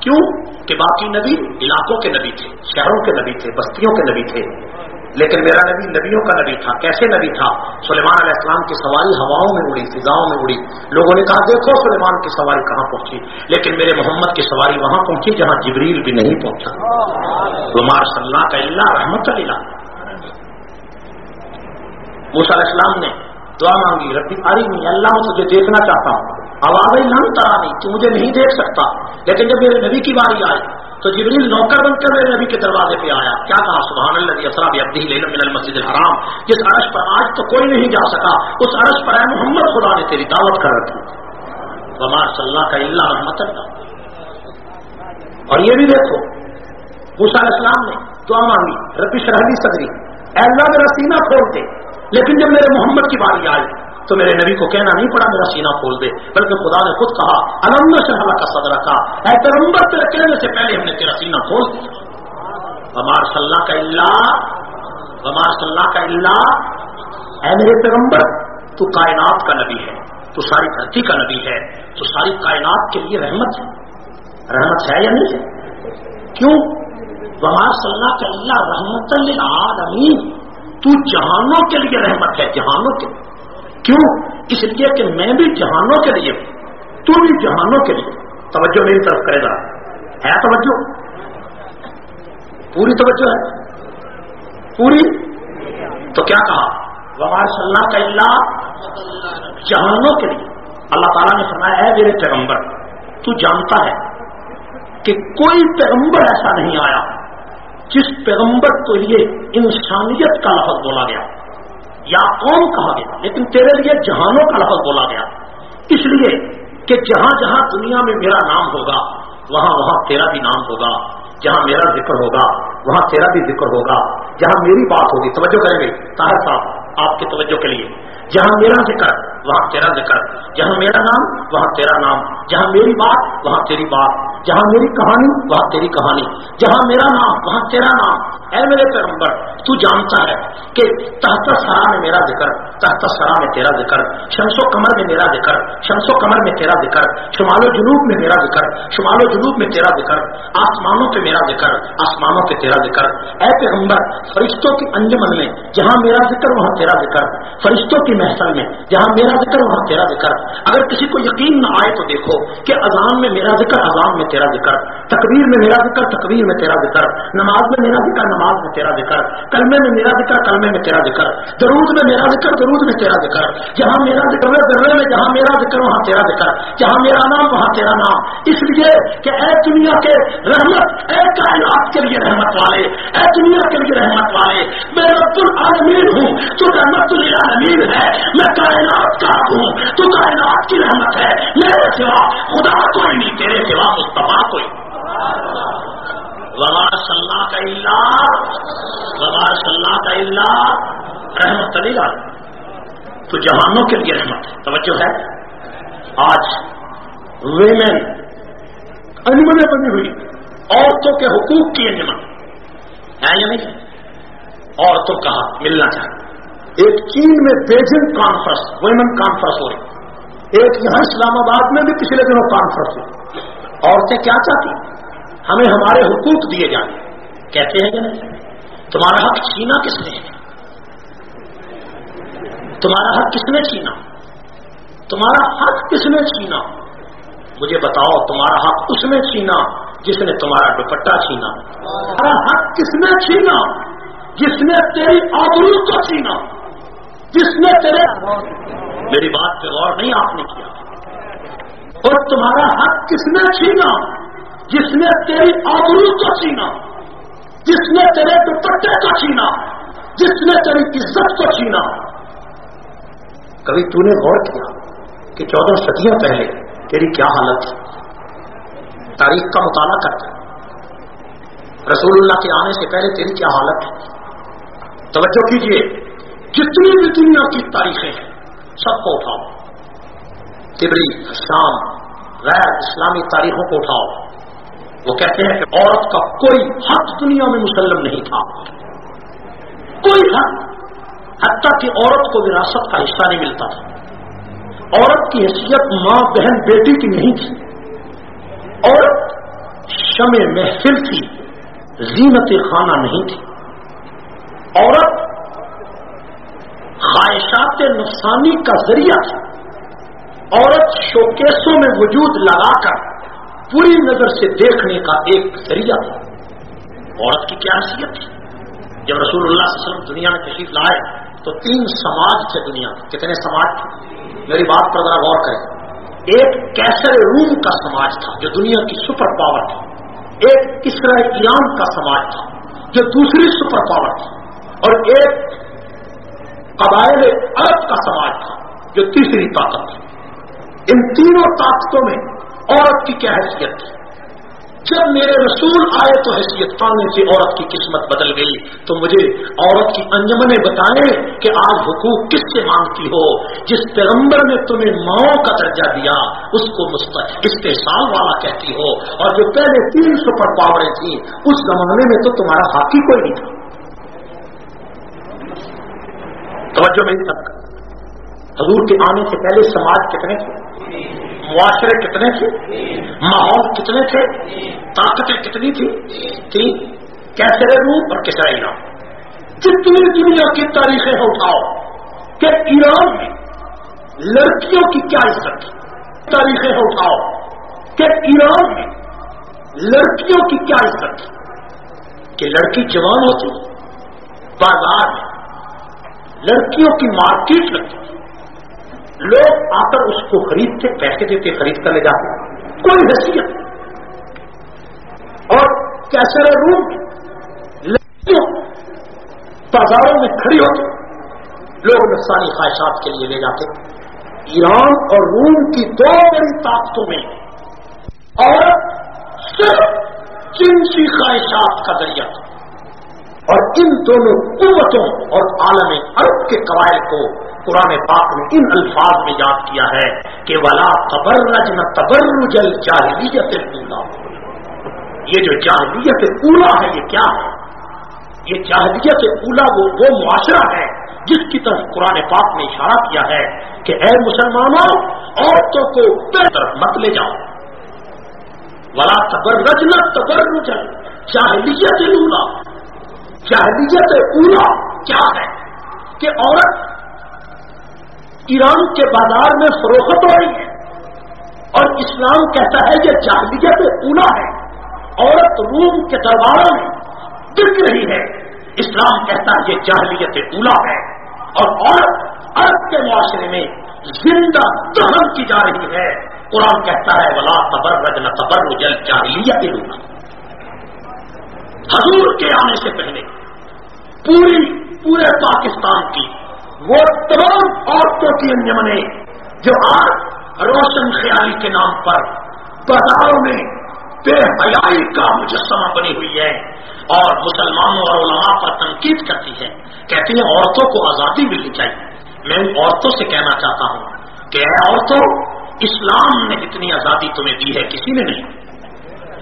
کیوں؟ کہ باقی نبی علاقوں کے نبی تھے، شہروں کے نبی تھے، بستیوں کے نبی تھے۔ لیکن میرا نبی نبیوں کا نبی تھا۔ کیسے نبی تھا؟ سلیمان علیہ السلام کی سواری ہواؤں میں اڑی، فضاؤں میں اڑی۔ لوگوں نے کہا، دیکھو سلیمان کی سواری کہاں پہنچی۔ لیکن میرے محمد کی سواری وہاں پہنچی جہاں جبریل بھی نہیں پہنچا۔ عمار صلی اللہ کا اللہ، رحمت اللہ۔ موسیٰ علیہ السلام نے دعا مانگی ربی اری نہیں اللہ میں تجھے دیکھنا چاہتا ہوں۔ آوازیں نہ ترا نہیں تو مجھے نہیں دیکھ سکتا۔ لیکن جب میرے نبی کی باری آئی، تو جبریل نوکر بن کر میرے نبی کے دروازے پہ آیا۔ کیا کہا؟ سبحان اللہ اسرا ابدی من المسجد الحرام۔ جس عرش پر آج تو کوئی نہیں جا سکا، اس عرش پر اے محمد، خدا نے تیری دعوت کر رکھی۔ ہمار صلی اللہ کا اللہ رحمت اللہ اور یہ بھی دیکھو، موسیٰ علیہ السلام نے دعا مانگی، ربی شرحلی صدری۔ اے اللہ، میرا سینہ کھولتے لیکن جب میرے محمد کی باری آئی تو میرے نبی کو کہنا نہیں پڑا، میرا سینہ کھول دے۔ بلکہ خدا نے خود کہا الم شرح کا صدر کا اے پیغمبر، تیرے کہنے سے پہلے ہم نے تیرا سینہ کھول دیا۔ ہمار صلاح کا اللہ ہمار صلاح کا اللہ اے میرے پیغمبر، تو کائنات کا نبی ہے، تو ساری دھرتی کا نبی ہے، تو ساری کائنات کے لیے رحمت ہے۔ رحمت ہے یا نہیں؟ ہے کیوں؟ ہمار صلاح کا اللہ رحمت للعالمین۔ تو جہانوں کے لیے رحمت ہے، جہانوں کے لیے۔ کیوں؟ اس لیے کہ میں بھی جہانوں کے لیے تو بھی جہانوں کے لیے۔ توجہ میری طرف کرے گا۔ ہے توجہ؟ پوری توجہ ہے؟ پوری؟ تو کیا کہا؟ وبار صلی اللہ کا اللہ جہانوں کے لیے۔ اللہ تعالیٰ نے فرمایا ہے میرے پیغمبر، تو جانتا ہے کہ کوئی پیغمبر ایسا نہیں آیا۔ جس پیغمبر کو لیے انسانیت کا لفظ بولا گیا، یا قوم کہا گیا، لیکن تیرے لیے جہانوں کا لفظ بولا گیا۔ اس لیے کہ جہاں جہاں دنیا میں میرا نام ہوگا، وہاں وہاں تیرا بھی نام ہوگا، جہاں میرا ذکر ہوگا، وہاں تیرا بھی ذکر ہوگا۔ جہاں میری بات ہوگی، توجہ کریں گے، طاہر صاحب، آپ کی توجہ کے لیے۔ جہاں میرا ذکر، وہاں تیرا ذکر۔ جہاں میرا نام، وہاں تیرا نام۔ جہاں میری بات، وہاں تیری بات۔ جہاں میری کہانی، وہاں تیری کہانی۔ جہاں میرا نام، وہاں تیرا نام۔ اے میرے پیغمبر، تو جانتا ہے کہ تحت سرا میں میرا ذکر، تحت سرا میں تیرا ذکر، شمس و کمر میں میرا ذکر، شمس و کمر میں تیرا ذکر، شمال و جنوب میں میرا ذکر، شمال و جنوب میں تیرا ذکر، آسمانوں پہ میرا ذکر، آسمانوں پہ تیرا ذکر۔ اے پیغمبر، فرشتوں کی انجمن میں، جہاں میرا ذکر، وہاں تیرا ذکر۔ فرشتوں کی محفل میں، جہاں میرا ذکر، وہاں تیرا ذکر. اگر کسی کو یقین نہ آئے تو دیکھو کہ اذان میں میرا ذکر، اذان میں تیرا ذکر. تقریر میں میرا ذکر تقریر میں تیرا ذکر. نماز میں میرا ذکر، نماز میں تیرا ذکر. کلمے میں میرا ذکر، کلمے میں تیرا ذکر. درود میں میرا ذکر، درود میں تیرا ذکر. جہاں میرا ذکر ہے درے میں، جہاں میرا ذکر، وہاں تیرا ذکر. جہاں میرا نام، وہاں تیرا نام. اس لیے کہ اے دنیا کے رحمت، اے کائنات کے لیے رحمت والے، اے دنیا کے لیے رحمت والے، میں رب العالمین ہوں، تو رحمت للعالمین ہے. میں کائنات کا ہوں، تو کائنات کی رحمت ہے۔ میرے سوا، خدا کوئی نہیں، تیرے سوا مصطفیٰ کوئی۔ وبا صلاح کا اللہ وبا صلاح کا اللہ رحمت علی گا تو جوانوں کے لیے رحمت ہے۔ توجہ ہے۔ آج ویمن انجمنیں بنی ہوئی۔ عورتوں کے حقوق کی انجمن ہے۔ یا نہیں؟ عورتوں کا ملنا چاہیے۔ ایک چین میں بیجنگ کانفرنس، ویمن کانفرنس ہو رہی ایک یہاں اسلام آباد میں بھی پچھلے دنوں کانفرنس ہوئی۔ عورتیں کیا چاہتی؟ ہمیں ہمارے حقوق دیے جائیں کہتے ہیں کہ نہیں؟ تمہارا حق چھینا کس نے؟ تمہارا حق کس نے چھینا؟ تمہارا حق کس نے چھینا؟ مجھے بتاؤ، تمہارا حق اس نے چھینا جس نے تمہارا دوپٹہ چھینا؟ تمہارا حق کس نے چھینا جس نے تیری آبرو کو چھینا؟ جس نے تیرے میری بات پہ غور نہیں آپ نے کیا۔ اور تمہارا حق کس نے چھینا؟ جس نے تیری آبرو کو چھینا۔ جس نے تیرے دوپٹے کو چھینا۔ جس نے تیری عزت کو چھینا۔ کبھی تو نے غور کیا کہ چودہ صدیوں پہلے تیری کیا حالت تھی؟ تاریخ کا مطالعہ کرتا رسول اللہ کے آنے سے پہلے تیری کیا حالت ہے توجہ کیجیے۔ جتنی بھی دنیا کی تاریخیں ہیں، سب کو اٹھاؤ۔ تبری شام غیر اسلامی تاریخوں کو اٹھاؤ۔ وہ کہتے ہیں کہ عورت کا کوئی حق دنیا میں مسلم نہیں تھا۔ کوئی حق، حتیٰ کہ عورت کو وراثت کا حصہ نہیں ملتا تھا۔ عورت کی حیثیت ماں، بہن، بیٹی کی نہیں تھی۔ عورت شمع محفل تھی، زینت خانہ نہیں تھی۔ عورت خواہشات نفسانی کا ذریعہ تھی عورت شوکیسوں میں وجود لگا کر پوری نظر سے دیکھنے کا ایک ذریعہ تھا۔ عورت کی کیا حیثیت تھی؟ جب رسول اللہ صلی اللہ علیہ وسلم دنیا میں تشریف لائے، تو تین سماج تھے دنیا میں کتنے سماج تھے؟ میری بات پر ذرا غور کریں۔ ایک کیسر روم کا سماج تھا، جو دنیا کی سپر پاور تھی۔ ایک اسرائیل کا سماج تھا، جو دوسری سپر پاور تھی۔ اور ایک قبائل عرب کا سماج تھا، جو تیسری طاقت تھی۔ ان تینوں طاقتوں میں عورت کی کیا حیثیت تھی؟ جب میرے رسول آئے تو حیثیت پانے سے عورت کی قسمت بدل گئی۔ تو مجھے عورت کی انجمنیں بتائیں کہ آج حقوق کس سے مانگتی ہو؟ جس پیغمبر نے تمہیں ماؤں کا درجہ دیا، اس کو استحصال والا کہتی ہو۔ اور جو پہلے تین سپر پاوریں تھیں، اس زمانے میں تو تمہارا حاقی کوئی نہیں تھا۔ توجہ میں تک حضور کے آنے سے پہلے سماج کتنے تھے؟ معاشرے کتنے تھے؟ ماحول کتنے تھے؟ طاقتیں کتنی تھی تھی کیسے روپ اور کیسا ایران؟ جتنی دنیا کی تاریخیں اٹھاؤ کہ ایران میں لڑکیوں کی کیا عزت؟ تھی تاریخیں اٹھاؤ کہ ایران میں لڑکیوں کی کیا عزت؟ تھی کہ لڑکی جوان ہوتی، بازار میں لڑکیوں کی مارکیٹ لگتی لوگ آ کر اس کو خریدتے، پیسے دیتے، خرید کر لے جاتے۔ کوئی حیثیت اور کیسے روم؟ لڑکیوں بازاروں میں کھڑی ہوتی لوگ نقصانی خواہشات کے لیے لے جاتے۔ ایران اور روم کی دو بڑی طاقتوں میں اور صرف جنسی خواہشات کا ذریعہ تھا۔ اور ان دونوں قوتوں اور عالم عرب کے قواعد کو قرآن پاک نے ان الفاظ میں یاد کیا ہے کہ ولا تبرج نہ تبرج الجاہلیت اولا یہ جو جاہلیت اولا ہے، یہ کیا ہے؟ یہ جاہلیت اولا وہ وہ معاشرہ ہے جس کی طرف قرآن پاک نے اشارہ کیا ہے کہ اے مسلمانوں، عورتوں کو طرف مت لے جاؤ۔ ولا تبرج نہ تبرج جاہلیت اولا جہلیت اولا کیا ہے کہ عورت ایران کے بازار میں فروخت ہو رہی ہے اور اسلام کہتا ہے یہ جہلیت اولا ہے، عورت روم کے درباروں میں بک رہی ہے۔ اسلام کہتا ہے یہ جہلیت اولا ہے اور عورت عرب کے معاشرے میں زندہ دہن کی جا رہی ہے۔ قرآن کہتا ہے، ولا تبر رج تبر جل جاہلیت اولا حضور کے آنے سے پہلے پوری پورے پاکستان کی وہ تمام عورتوں کی انجمنیں جو آج روشن خیالی کے نام پر بازاروں میں بے حیائی کا مجسمہ بنی ہوئی ہے اور مسلمانوں اور علماء پر تنقید کرتی ہے کہتی ہیں عورتوں کو آزادی ملنی چاہیے۔ میں ان عورتوں سے کہنا چاہتا ہوں کہ اے عورتوں، اسلام نے اتنی آزادی تمہیں دی ہے، کسی نے نہیں۔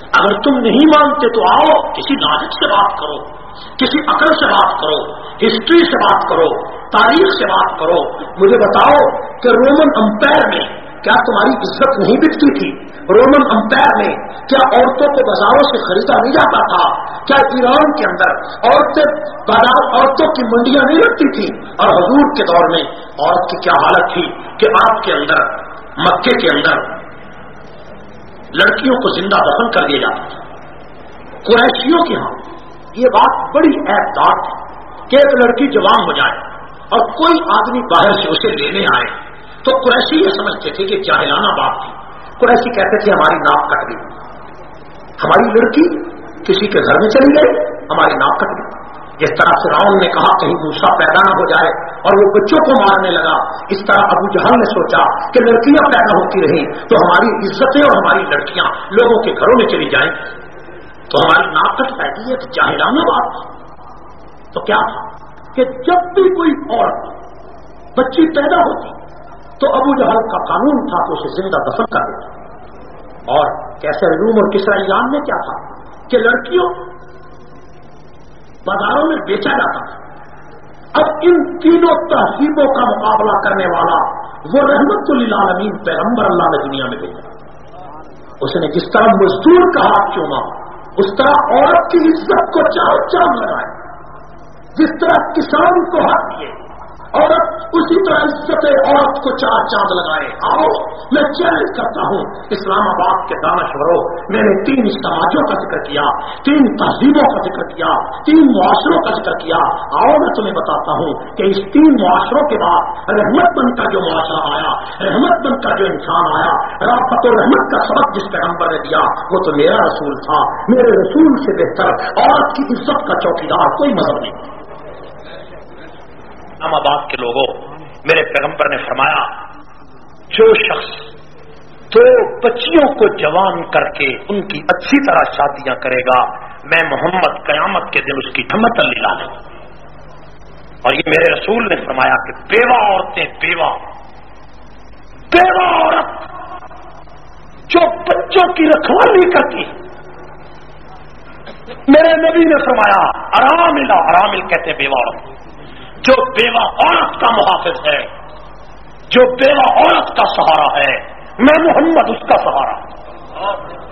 اگر تم نہیں مانتے تو آؤ، کسی ناجک سے بات کرو، کسی عقل سے بات کرو، ہسٹری سے بات کرو، تاریخ سے بات کرو۔ مجھے بتاؤ کہ رومن امپائر میں کیا تمہاری عزت نہیں بکتی تھی؟ رومن امپائر میں کیا عورتوں کو بازاروں سے خریدا نہیں جاتا تھا؟ کیا ایران کے اندر عورتیں بازار، عورتوں کی منڈیاں نہیں لگتی تھی اور حضور کے دور میں عورت کی کیا حالت تھی کہ آپ کے اندر، مکے کے اندر لڑکیوں کو زندہ دفن کر دیا جاتا تھا۔ قریشیوں کے ہاں یہ بات بڑی احتیاط ہے کہ ایک لڑکی جوان ہو جائے اور کوئی آدمی باہر سے اسے لینے آئے۔ تو قریشی یہ سمجھتے تھے کہ جاہلانہ بات تھی۔ قریشی کہتے تھے، ہماری ناپ کٹ گئی۔ ہماری لڑکی کسی کے گھر میں چلی گئی، ہماری ناپ کٹ گئی۔ جس طرح سے راؤن نے کہا کہیں دوسرا پیدا نہ ہو جائے اور وہ بچوں کو مارنے لگا، اس طرح ابو جہاں نے سوچا کہ لڑکیاں پیدا ہوتی رہیں تو ہماری عزتیں اور ہماری لڑکیاں لوگوں کے گھروں میں چلی جائیں۔ تو ہماری ناقت پیدی ہے تو جاہلانہ بات۔ تو کیا تھا کہ جب بھی کوئی عورت بچی پیدا ہوتی تو ابو جہل کا قانون تھا کہ اسے زندہ دفن کر دیتا۔ اور کیسے روم اور کسرا ایران میں کیا تھا کہ لڑکیوں بازاروں میں بیچا جاتا تھا۔ اب ان تینوں تہذیبوں کا مقابلہ کرنے والا وہ رحمت للعالمین پیغمبر اللہ نے دنیا میں بھیجا۔ اس نے جس طرح مزدور کا ہاتھ چوما، اس طرح عورت کی عزت کو چار چاند لگائے، جس طرح کسان کو ہاتھ دیے۔ عورت اسی طرح عزت عورت کو چار چاند لگائے۔ آؤ، میں چیلنج کرتا ہوں۔ اسلام آباد کے دانشوروں میں نے تین سماجوں کا ذکر کیا، تین تہذیبوں کا ذکر کیا، تین معاشروں کا ذکر کیا۔ آؤ، میں تمہیں بتاتا ہوں کہ اس تین معاشروں کے بعد رحمت بن کر جو معاشرہ آیا، رحمت بن کر جو انسان آیا، رافت و رحمت کا سبق جس پیغمبر نے دیا، وہ تو میرا رسول تھا، میرے رسول سے بہتر، عورت کی عزت کا چوکیدار، کوئی مذہب نہیں۔ اسلام آباد کے لوگوں، میرے پیغمبر نے فرمایا، جو شخص دو بچیوں کو جوان کر کے ان کی اچھی طرح شادیاں کرے گا، میں محمد قیامت کے دن اس کی ٹھمت لا لوں اور یہ میرے رسول نے فرمایا کہ بیوہ عورتیں بیوہ بیوہ عورت جو بچوں کی رکھوالی کرتی۔ میرے نبی نے فرمایا آرام آرام کہتے بیوہ عورت۔ جو بیوہ عورت کا محافظ ہے، جو بیوہ عورت کا سہارا ہے، میں محمد اس کا سہارا۔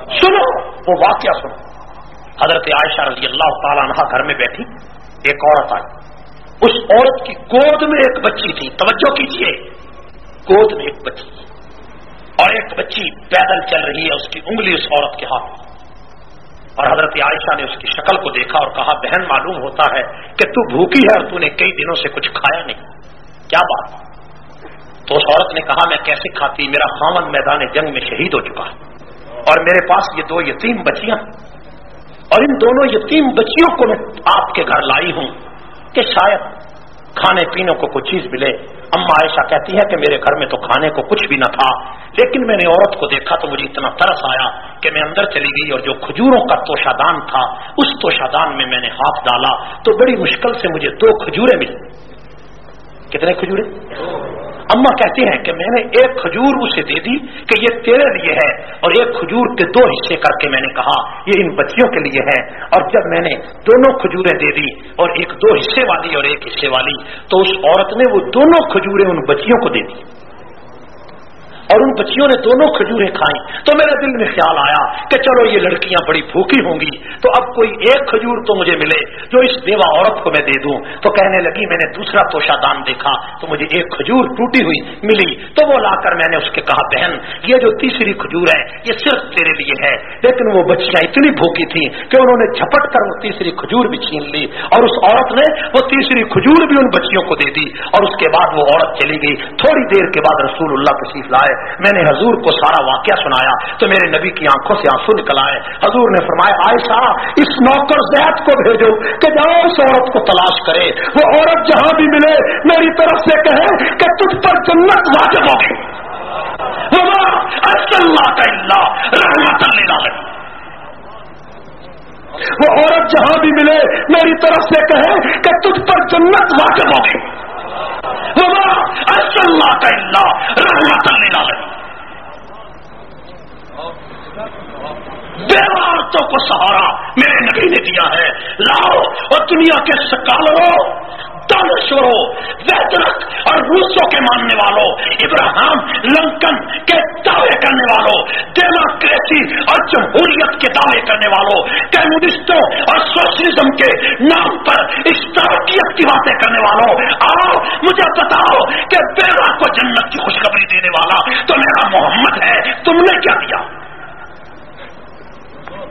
سنو، وہ واقعہ سنو۔ حضرت عائشہ رضی اللہ تعالیٰ عنہ گھر میں بیٹھی، ایک عورت آئی۔ اس عورت کی گود میں ایک بچی تھی۔ توجہ کیجیے گود میں ایک بچی۔ اور ایک بچی پیدل چل رہی ہے، اس کی انگلی اس عورت کے ہاتھ میں۔ اور حضرت عائشہ نے اس کی شکل کو دیکھا اور کہا، بہن، معلوم ہوتا ہے کہ تو بھوکی ہے اور تو نے کئی دنوں سے کچھ کھایا نہیں۔ کیا بات؟ تو اس عورت نے کہا، میں کیسے کھاتی؟ میرا خامن میدان جنگ میں شہید ہو چکا ہے اور میرے پاس یہ دو یتیم بچیاں اور ان دونوں یتیم بچیوں کو میں آپ کے گھر لائی ہوں کہ شاید کھانے پینے کو کوئی چیز ملے۔ اما عائشہ کہتی ہے کہ میرے گھر میں تو کھانے کو کچھ بھی نہ تھا، لیکن میں نے عورت کو دیکھا تو مجھے اتنا ترس آیا کہ میں اندر چلی گئی اور جو کھجوروں کا توشادان تھا، اس توشادان میں میں نے ہاتھ ڈالا تو بڑی مشکل سے مجھے دو کھجورے ملی کتنے کھجورے؟ اما کہتے ہیں کہ میں نے ایک کھجور اسے دے دی کہ یہ تیرے لیے ہے اور ایک کھجور کے دو حصے کر کے میں نے کہا، یہ ان بچیوں کے لیے ہے۔ اور جب میں نے دونوں کھجوریں دے دی اور ایک دو حصے والی اور ایک حصے والی، تو اس عورت نے وہ دونوں کھجوریں ان بچیوں کو دے دی۔ اور ان بچیوں نے دونوں کھجوریں کھائیں۔ تو میرے دل میں خیال آیا کہ چلو یہ لڑکیاں بڑی بھوکی ہوں گی۔ تو اب کوئی ایک کھجور تو مجھے ملے جو اس بیوہ عورت کو میں دے دوں۔ تو کہنے لگی، میں نے دوسرا توشا دان دیکھا، تو مجھے ایک کھجور ٹوٹی ہوئی ملی۔ تو وہ لا کر میں نے اس کے کہا، بہن، یہ جو تیسری کھجور ہے، یہ صرف تیرے لیے ہے۔ لیکن وہ بچیاں اتنی بھوکی تھیں کہ انہوں نے جھپٹ کر وہ تیسری کھجور بھی چھین لی۔ اور اس عورت نے وہ تیسری کھجور بھی ان بچیوں کو دے دی۔ اور اس کے بعد وہ عورت چلی گئی۔ تھوڑی دیر کے بعد رسول اللہ تشریف لائے۔ میں نے حضور کو سارا واقعہ سنایا تو میرے نبی کی آنکھوں سے آنسو نکل آئے حضور نے فرمایا، عائشہ، اس نوکر زیاد کو بھیجو کہ جاؤ اس عورت کو تلاش کرے، وہ عورت جہاں بھی ملے، میری طرف سے کہے کہ تجھ پر جنت واجب ہوگی۔ اللہ کا اللہ رحمت اللہ وہ عورت جہاں بھی ملے، میری طرف سے کہے کہ تجھ پر جنت واجب ہوگی۔ اللہ کا اللہ رحمت اللہ عورتوں کو سہارا میرے نبی نے دیا ہے۔ لاؤ اور دنیا کے سکالروں، دانشوروں، ویدرک اور روسوں کے ماننے والوں ابراہم لنکن کے دعوے کرنے والوں، ڈیموکریسی اور جمہوریت کے دعوے کرنے والوں، کمیونسٹوں اور سوشلزم کے نام پر اس ترقیت کی باتیں کرنے والوں، آؤ مجھے بتاؤ کہ بیوا کو جنت کی خوشخبری دینے والا تو میرا محمد ہے، تم نے کیا دیا؟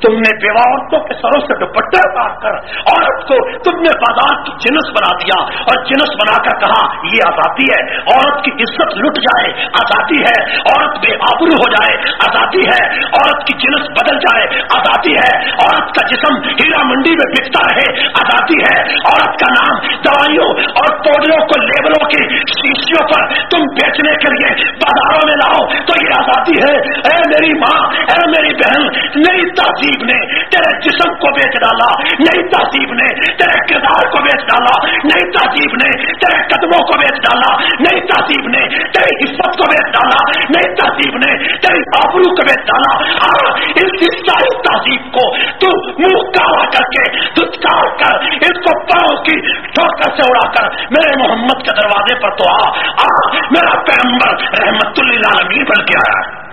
تم نے بیوہ عورتوں کے سروں سے دوپٹے اتار کر عورت کو تم نے بازار کی جنس بنا دیا اور جنس بنا کر کہا، یہ آزادی ہے، عورت کی عزت لٹ جائے، آزادی ہے، عورت بے آبرو ہو جائے، آزادی ہے، عورت کی جنس بدل جائے، آزادی ہے، عورت کا جسم ہیرا منڈی میں بکتا رہے، آزادی ہے۔ عورت کا نام دوائیوں اور پودوں کو لیبلوں کی شیشیوں پر تم بیچنے کے لیے بازاروں میں لاؤ تو یہ آزادی ہے۔ اے میری ماں، اے میری بہن، میری تہذیب نے، تیرے جسم کو بیچ ڈالا، نئی تہذیب نے، تیرے کردار کو بیچ ڈالا، نئی تہذیب نے، تیرے قدموں کو بیچ ڈالا، نئی تہذیب نے، تیری عزت کو بیچ ڈالا، نئی تہذیب نے، تیری آبرو کو بیچ ڈالا۔ اور اس ساری تہذیب کو تو منہ کالا کر کے دھتکار کر، اس کو پاؤں کی ٹھوکر سے اڑا کر، میرے محمد کے دروازے پر تو آ آ، میرا پیغمبر رحمت اللہ عالمین بن کے آیا۔ ہے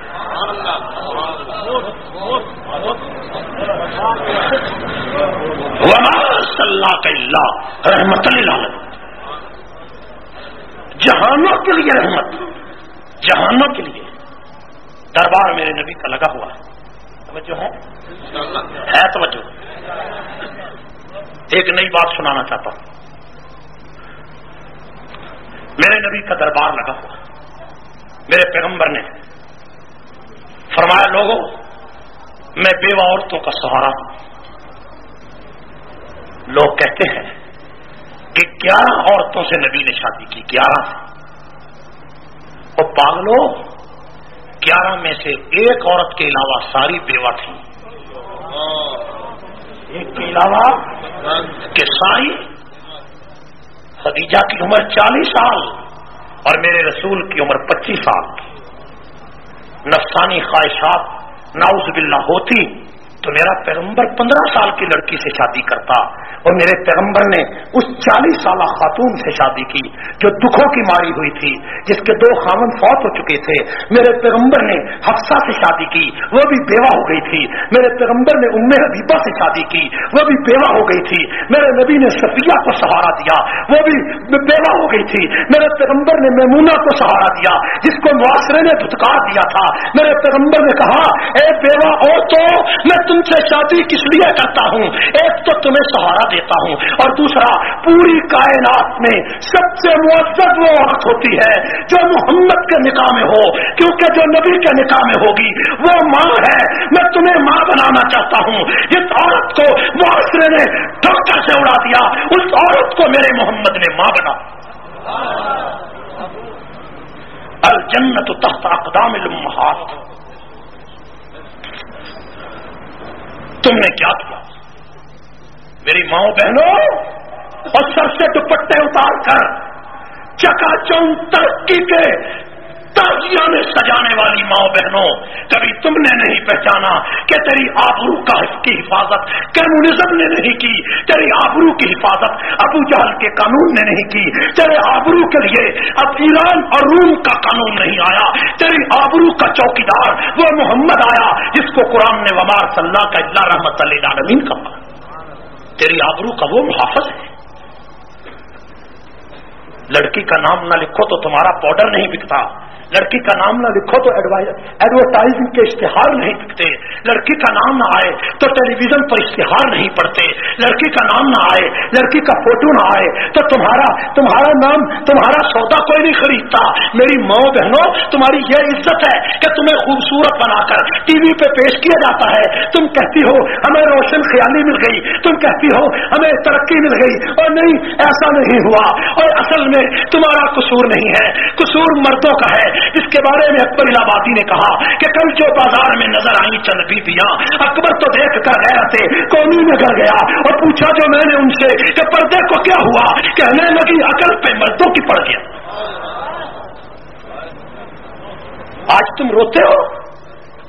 اللہ کا اللہ رحمت اللہ جہانوں کے لیے رحمت جہانوں کے لیے۔ دربار میرے نبی کا لگا ہوا توجہ ہے؟ ہے توجہ۔ ایک نئی بات سنانا چاہتا ہوں۔ میرے نبی کا دربار لگا ہوا میرے پیغمبر نے فرمایا، لوگوں، میں بیوہ عورتوں کا سہارا ہوں۔ لوگ کہتے ہیں کہ گیارہ عورتوں سے نبی نے شادی کی، گیارہ۔ اور پاگلو گیارہ میں سے ایک عورت کے علاوہ ساری بیوہ تھی ایک کے علاوہ کہ ساری خدیجہ کی عمر چالیس سال اور میرے رسول کی عمر پچیس سال۔ نفسانی خواہشات ناؤز باللہ ہوتی تو میرا پیغمبر پندرہ سال کی لڑکی سے شادی کرتا اور میرے پیغمبر نے اس چالیس سالہ خاتون سے شادی کی جو دکھوں کی ماری ہوئی تھی، جس کے دو خامن فوت ہو چکے تھے۔ میرے پیغمبر نے حفصہ سے شادی کی، وہ بھی بیوہ ہو گئی تھی۔ میرے پیغمبر نے ام حبیبہ سے شادی کی، وہ بھی بیوہ ہو گئی تھی۔ میرے نبی نے صفیہ کو سہارا دیا، وہ بھی بیوہ ہو گئی تھی۔ میرے پیغمبر نے میمونہ کو سہارا دیا، جس کو معاشرے نے دھتکار دیا تھا۔ میرے پیغمبر نے کہا، اے بیوہ اور تو، میں تم سے شادی کس لیے کرتا ہوں؟ ایک تو تمہیں سہارا دیتا ہوں۔ اور دوسرا، پوری کائنات میں سب سے معزز وہ عورت ہوتی ہے جو محمد کے نکاح میں ہو، کیونکہ جو نبی کے نکاح میں ہوگی، وہ ماں ہے۔ میں تمہیں ماں بنانا چاہتا ہوں۔ جس عورت کو معاشرے نے ڈاکٹر سے اڑا دیا۔ اس عورت کو میرے محمد نے ماں بنا۔ الجنت تحت اقدام المحات تم نے کیا کیا؟ میری ماں بہنوں، اور سر سے دوپٹے اتار کر چکا چون ترقی کے تازیاں میں سجانے والی ماں بہنوں، کبھی تم نے نہیں پہچانا کہ تیری آبرو کا کی حفاظت کمیونزم نے نہیں کی، تیری آبرو کی حفاظت ابو جہل کے قانون نے نہیں کی، تیرے آبرو کے لیے اب ایران اور روم کا قانون نہیں آیا، تیری آبرو کا چوکیدار وہ محمد آیا جس کو قرآن نے ومار صلی اللہ کا اللہ رحمت اللہ عالمین کہا۔ تیری آبرو کا وہ محافظ ہے۔ لڑکی کا نام نہ لکھو تو تمہارا پاؤڈر نہیں بکتا۔ لڑکی کا نام نہ لکھو تو ایڈورٹائزنگ کے اشتہار نہیں دکھتے لڑکی کا نام نہ آئے تو ٹیلی ویژن پر اشتہار نہیں پڑتے۔ لڑکی کا نام نہ آئے، لڑکی کا فوٹو نہ آئے تو تمہارا تمہارا نام تمہارا سودا کوئی نہیں خریدتا۔ میری ماں بہنوں، تمہاری یہ عزت ہے کہ تمہیں خوبصورت بنا کر ٹی وی پہ پیش کیا جاتا ہے۔ تم کہتی ہو، ہمیں روشن خیالی مل گئی۔ تم کہتی ہو، ہمیں ترقی مل گئی۔ اور نہیں، ایسا نہیں ہوا۔ اور اصل میں تمہارا قصور نہیں ہے۔ قصور مردوں کا ہے۔ اس کے بارے میں اکبر الہبادی نے کہا کہ کل جو بازار میں نظر آئی چند بیبیاں اکبر تو دیکھ کر گئے تھے کومی میں گھر گیا اور پوچھا جو میں نے ان سے کہ پردے کو کیا ہوا؟ کہنے لگی عقل پہ مردوں کی پڑ گیا۔ آج تم روتے ہو؟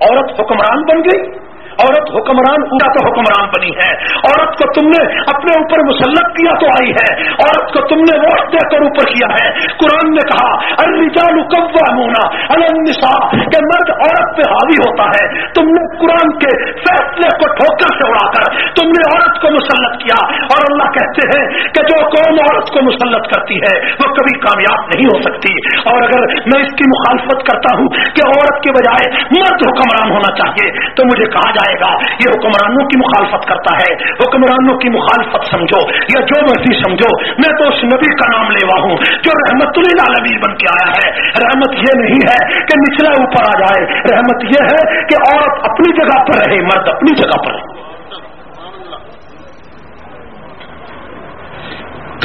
عورت حکمران بن گئی۔ عورت حکمران پورا تو حکمران بنی ہے۔ عورت کو تم نے اپنے اوپر مسلط کیا تو آئی ہے۔ عورت کو تم نے ووٹ دے کر اوپر کیا ہے۔ قرآن نے کہا، الرجال قوامون علی النساء، کہ مرد عورت پہ حاوی ہوتا ہے۔ تم نے قرآن کے فیصلے کو ٹھوکر سے اڑا کر تم نے عورت کو مسلط کیا۔ اور اللہ کہتے ہیں کہ جو قوم عورت کو مسلط کرتی ہے، وہ کبھی کامیاب نہیں ہو سکتی۔ اور اگر میں اس کی مخالفت کرتا ہوں کہ عورت کے بجائے مرد حکمران ہونا چاہیے، تو مجھے کہا جائے جائے گا۔ یہ حکمرانوں کی مخالفت کرتا ہے۔ حکمرانوں کی مخالفت سمجھو یا جو مرضی سمجھو، میں تو اس نبی کا نام لیوا ہوں جو رحمت اللہ بن کے آیا ہے۔ رحمت یہ نہیں ہے کہ نچلا اوپر آ جائے۔ رحمت یہ ہے کہ عورت اپنی جگہ پر رہے، مرد اپنی جگہ پر رہے۔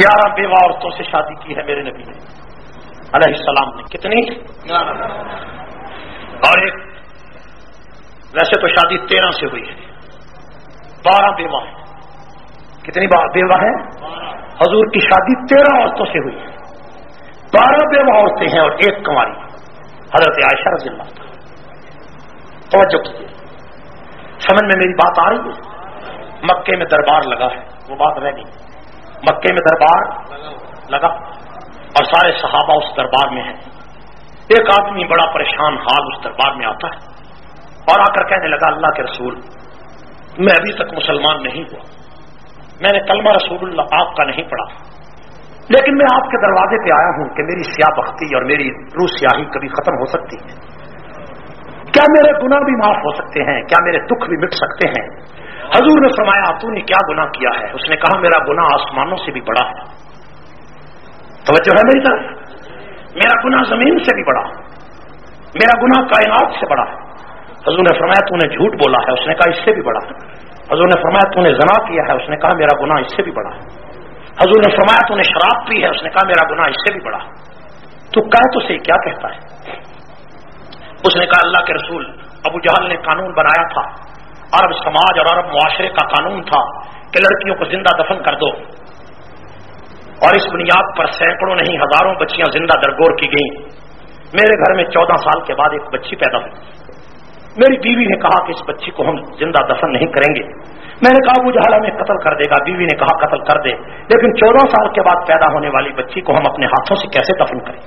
گیارہ بیوہ عورتوں سے شادی کی ہے میرے نبی نے۔ علیہ السلام نے۔ کتنی؟ اور ایک ویسے تو شادی تیرہ سے ہوئی ہے۔ بارہ بیوہ ہیں کتنی بیوہ ہے؟ حضور کی شادی تیرہ عورتوں سے ہوئی ہے۔ بارہ بیوہ عورتیں ہیں اور ایک کماری حضرت عائشہ رضی اللہ توجہ کیجیے۔ سمجھ میں میری بات آ رہی ہے؟ مکے میں دربار لگا ہے۔ وہ بات رہ گئی۔ مکے میں دربار لگا اور سارے صحابہ اس دربار میں ہیں۔ ایک آدمی بڑا پریشان حال اس دربار میں آتا ہے۔ اور آ کر کہنے لگا، اللہ کے رسول، میں ابھی تک مسلمان نہیں ہوا۔ میں نے کلمہ رسول اللہ آپ کا نہیں پڑھا۔ لیکن میں آپ کے دروازے پہ آیا ہوں کہ میری سیاہ بختی اور میری روح سیاہی کبھی ختم ہو سکتی ہے۔ کیا میرے گناہ بھی معاف ہو سکتے ہیں؟ کیا میرے دکھ بھی مٹ سکتے ہیں؟ حضور نے فرمایا تو نے کیا گناہ کیا ہے؟ اس نے کہا، میرا گناہ آسمانوں سے بھی بڑا ہے۔ توجہ ہے میری طرف؟ میرا گناہ زمین سے بھی بڑا میرا گناہ کائنات سے بڑا ہے۔ حضور نے فرمایا، تو نے جھوٹ بولا ہے. اس نے کہا، اس سے بھی بڑا حضور نے فرمایا، تو نے زنا کیا ہے. اس نے کہا، میرا گناہ اس سے بھی بڑا حضور نے فرمایا، تو نے شراب پی ہے. اس نے کہا، میرا گناہ اس سے بھی بڑا تو کہ تو سے کیا کہتا ہے؟ اس نے کہا، اللہ کے رسول ابو جہل نے قانون بنایا تھا۔ عرب سماج اور عرب معاشرے کا قانون تھا کہ لڑکیوں کو زندہ دفن کر دو۔ اور اس بنیاد پر سینکڑوں نہیں ہزاروں بچیاں زندہ درگور کی گئیں۔ میرے گھر میں چودہ سال کے بعد ایک بچی پیدا ہوئی۔ میری بیوی نے کہا کہ اس بچی کو ہم زندہ دفن نہیں کریں گے۔ میں نے کہا وہ جہاں ہمیں قتل کر دے گا۔ بیوی نے کہا، قتل کر دے۔ لیکن چودہ سال کے بعد پیدا ہونے والی بچی کو ہم اپنے ہاتھوں سے کیسے دفن کریں؟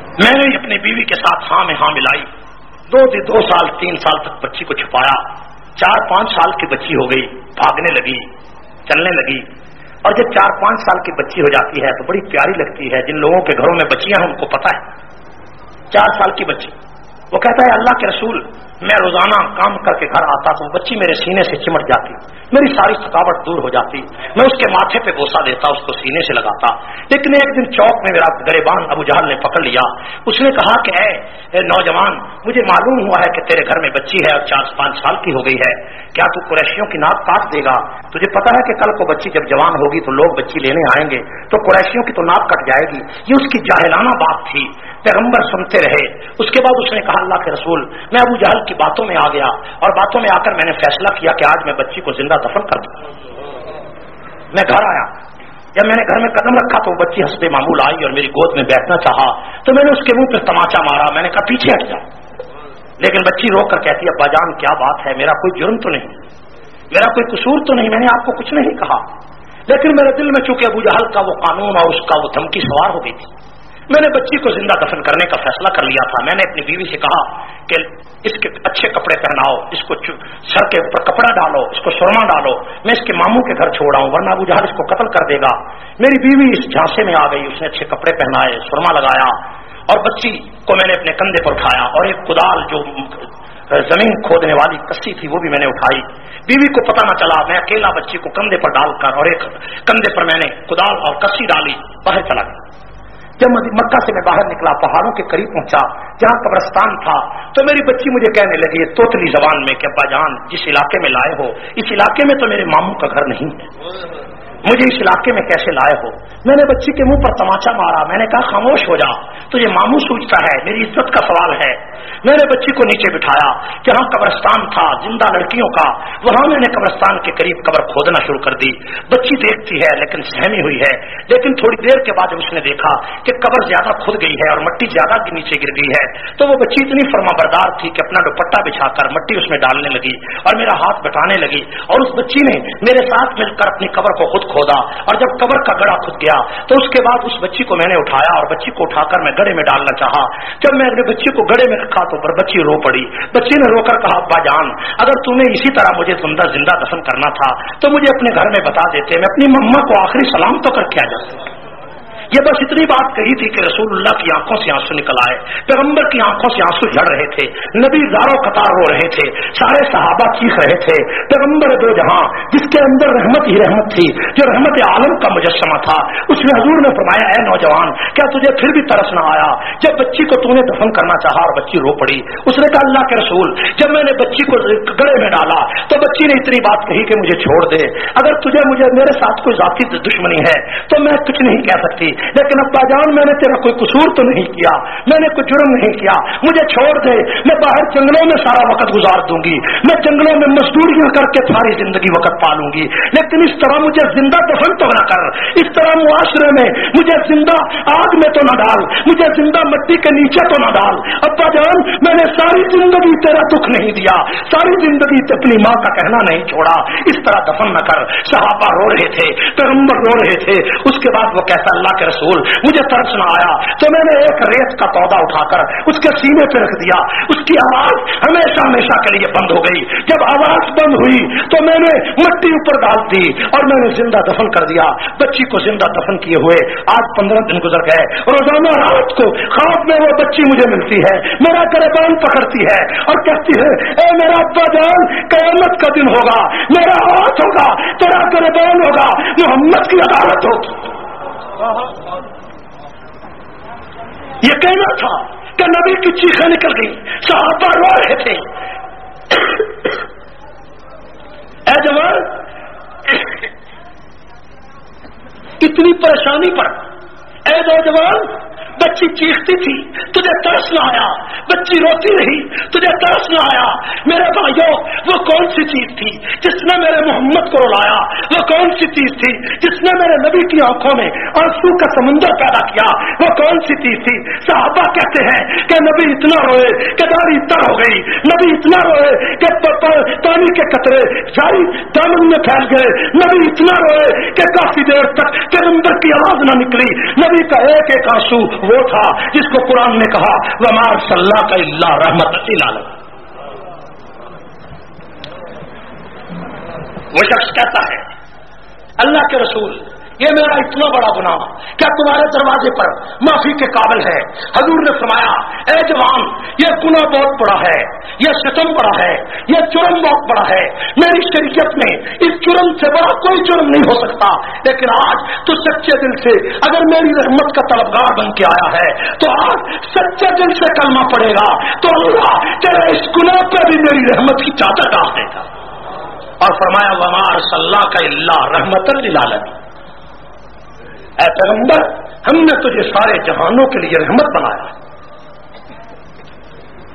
میں نے اپنی بیوی کے ساتھ ہاں میں ہاں ملائی۔ دو دو سال، تین سال تک بچی کو چھپایا۔ چار پانچ سال کی بچی ہو گئی، بھاگنے لگی، چلنے لگی۔ اور جب چار پانچ سال کی بچی ہو جاتی ہے تو بڑی پیاری لگتی ہے۔ جن لوگوں کے گھروں میں بچیاں ہیں، ان کو پتا ہے۔ چار سال کی بچی۔ وہ کہتا ہے اللہ کے رسول میں روزانہ کام کر کے گھر آتا تو بچی میرے سینے سے چمٹ جاتی، میری ساری تھکاوٹ دور ہو جاتی، میں اس کے ماتھے پہ بوسا دیتا، اس کو سینے سے لگاتا۔ لیکن ایک دن چوک میں میرا گریبان ابو جہل نے پکڑ لیا۔ اس نے کہا کہ اے نوجوان، مجھے معلوم ہوا ہے کہ تیرے گھر میں بچی ہے اور چار پانچ سال کی ہو گئی ہے۔ کیا تو قریشیوں کی ناک کاٹ دے گا؟ تجھے پتا ہے کہ کل کو بچی جب جوان ہوگی تو لوگ بچی لینے آئیں گے، تو قریشیوں کی تو ناک کٹ جائے گی۔ یہ اس کی جاہلانہ بات تھی۔ پیغمبر سنتے رہے۔ اس کے بعد اس نے کہا، اللہ کے رسول، میں ابو جہل کی باتوں میں آ گیا اور باتوں میں آ کر میں نے فیصلہ کیا کہ آج میں بچی کو زندہ دفن کر دوں۔ میں گھر آیا۔ جب میں نے گھر میں قدم رکھا تو بچی ہنستے معمول آئی اور میری گود میں بیٹھنا چاہا۔ تو میں نے اس کے منہ پہ تماچا مارا۔ میں نے کہا، پیچھے ہٹ جا۔ لیکن بچی روک کر کہتی، ابا جان، کیا بات ہے؟ میرا کوئی جرم تو نہیں۔ میرا کوئی قصور تو نہیں۔ میں نے آپ کو کچھ نہیں کہا۔ لیکن میرے دل میں چونکہ ابو جہل کا وہ قانون اور اس کا وہ دھمکی سوار ہو گئی تھی، میں نے بچی کو زندہ دفن کرنے کا فیصلہ کر لیا تھا۔ میں نے اپنی بیوی سے کہا کہ اس کے اچھے کپڑے پہناؤ، اس کو سر کے اوپر کپڑا ڈالو، اس کو سرما ڈالو، میں اس کے ماموں کے گھر چھوڑا ہوں، ورنہ ابو جہل اس کو قتل کر دے گا۔ میری بیوی اس جھانسے میں آ گئی، اس نے اچھے کپڑے پہنائے، سرما لگایا، اور بچی کو میں نے اپنے کندھے پر اٹھایا، اور ایک کدال جو زمین کھودنے والی کسی تھی، وہ بھی میں نے اٹھائی۔ بیوی کو پتا نہ چلا، میں اکیلا بچی کو کندھے پر ڈال کر، اور ایک کندھے پر میں نے کدال اور کسی ڈالی، باہر چلا گیا۔ جب مکہ سے میں باہر نکلا، پہاڑوں کے قریب پہنچا، جہاں قبرستان تھا، تو میری بچی مجھے کہنے لگی توتلی زبان میں کہ ابا جان، جس علاقے میں لائے ہو، اس علاقے میں تو میرے ماموں کا گھر نہیں ہے۔ مجھے اس علاقے میں کیسے لائے ہو؟ میں نے بچی کے منہ پر تماچا مارا، میں نے کہا خاموش ہو جا تو یہ ماموں سوچتا ہے، میری عزت کا سوال ہے۔ میں نے بچی کو نیچے بٹھایا جہاں قبرستان تھا، زندہ لڑکیوں کا، وہاں میں نے قبرستان کے قریب قبر کھودنا شروع کر دی۔ بچی دیکھتی ہے، لیکن سہمی ہوئی ہے۔ لیکن تھوڑی دیر کے بعد اس نے دیکھا کہ قبر زیادہ کھد گئی ہے اور مٹی زیادہ نیچے گر گئی ہے۔ تو وہ بچی اتنی فرما بردار تھی کہ اپنا دوپٹہ بچھا کر مٹی اس میں ڈالنے لگی اور میرا ہاتھ بٹانے لگی اور اس بچی نے میرے ساتھ مل کر اپنی قبر کو خود کھودا اور جب قبر کا گڑا کھد گیا تو اس کے بعد اس بچی کو میں نے اٹھایا اور بچی کو اٹھا کر میں گڑے میں ڈالنا چاہا۔ جب میں اپنے بچی کو گڑے میں رکھا تو بچی رو پڑی۔ بچی نے رو کر کہا، ابا جان، اگر تمہیں اسی طرح مجھے زندہ زندہ دفن کرنا تھا تو مجھے اپنے گھر میں بتا دیتے، میں اپنی مما کو آخری سلام تو کر کے آ جاتا یہ بس اتنی بات کہی تھی کہ رسول اللہ کی آنکھوں سے آنسو نکل آئے، پیغمبر کی آنکھوں سے آنسو جھڑ رہے تھے، نبی زاروں قطار رو رہے تھے، سارے صحابہ چیخ رہے تھے۔ پیغمبر دو جہاں، جس کے اندر رحمت ہی رحمت تھی، جو رحمت عالم کا مجسمہ تھا، اس میں حضور نے فرمایا، اے نوجوان، کیا تجھے پھر بھی ترس نہ آیا؟ جب بچی کو تم نے دفن کرنا چاہا اور بچی رو پڑی، اس نے کہا، اللہ کے رسول، جب میں نے بچی کو گڑے میں ڈالا، تو بچی نے اتنی بات کہی کہ مجھے چھوڑ دے۔ اگر تجھے مجھے، میرے ساتھ کوئی ذاتی دشمنی ہے، تو میں کچھ نہیں کہہ سکتی۔ لیکن ابا جان میں نے تیرا کوئی قصور تو نہیں کیا، میں نے کوئی جرم نہیں کیا۔ مجھے چھوڑ دے، میں باہر جنگلوں میں سارا وقت گزار دوں گی۔ میں جنگلوں میں مزدوریاں کر کے ساری زندگی وقت پالوں گی۔ لیکن اس طرح مجھے زندہ دفن تو نہ کر۔ اس طرح معاشرے میں مجھے زندہ آگ میں تو نہ ڈال۔ مجھے زندہ مٹی کے نیچے تو نہ ڈال۔ ابا جان میں نے ساری زندگی تیرا دکھ نہیں دیا۔ ساری زندگی اپنی ماں کا کہنا نہیں چھوڑا۔ اس طرح دفن نہ کر۔ صحابہ رو رہے تھے، پیغمبر رو رہے تھے۔ اس کے بعد وہ کہتا، اللہ کے رسول، مجھے ترس نہ آیا۔ تو میں نے ایک ریت کا پودا اٹھا کر اس کے سینے پہ رکھ دیا۔ اس کی آواز ہمیشہ ہمیشہ کے لیے بند ہو گئی۔ جب آواز بند ہوئی تو میں نے مٹی اوپر ڈال دی اور میں نے زندہ دفن کر دیا۔ بچی کو زندہ دفن کیے ہوئے آج پندرہ دن گزر گئے۔ روزانہ رات کو خواب میں وہ بچی مجھے ملتی ہے۔ میرا گربان پکڑتی ہے اور کہتی ہے، اے میرا ابا جان، قیامت کا دن ہوگا۔ میرا ہاتھ ہوگا، تیرا گربان ہوگا۔ محمد کی عدالت ہوگی۔ یہ کہنا تھا کہ نبی کی چیخیں نکل گئی صحابہ رو رہے تھے۔ اے جوان کتنی پریشانی پر۔ اے نوجوان بچی چیختی تھی، تجھے ترس نہ آیا۔ بچی روتی رہی، تجھے ترس نہ آیا۔ میرے بھائیوں، وہ کون سی چیز تھی جس نے میرے محمد کو رلایا؟ وہ کون سی چیز تھی جس نے میرے نبی کی آنکھوں میں آنسو کا سمندر پیدا کیا؟ وہ کون سی چیز تھی؟ صحابہ کہتے ہیں کہ نبی اتنا روئے کہ داری تر ہو گئی۔ نبی اتنا روئے کہ پانی کے قطرے جاری دامن میں پھیل گئے۔ نبی اتنا روئے کہ کافی دیر تک پیغمبر کی آواز نہ نکلی۔ نبی کا ایک ایک آنسو وہ تھا جس کو قرآن نے کہا ومار صلاح کا اللہ رحمت وہ شخص کہتا ہے، اللہ کے رسول یہ میرا اتنا بڑا گناہ کیا تمہارے دروازے پر معافی کے قابل ہے؟ حضور نے فرمایا، اے جوان، یہ گناہ بہت بڑا ہے، یہ ستم بڑا ہے، یہ جرم بہت بڑا ہے۔ میری شریعت میں اس جرم سے بڑا کوئی جرم نہیں ہو سکتا۔ لیکن آج تو سچے دل سے اگر میری رحمت کا طلبگار بن کے آیا ہے، تو آج سچے دل سے کلمہ پڑے گا۔ تو اللہ تیرے اس گناہ پہ بھی میری رحمت کی چادر ڈال دے گا۔ اور فرمایا ومار صلاح کا اللہ رحمت اللہ اے پیغمبر، ہم نے تجھے سارے جہانوں کے لیے رحمت بنایا۔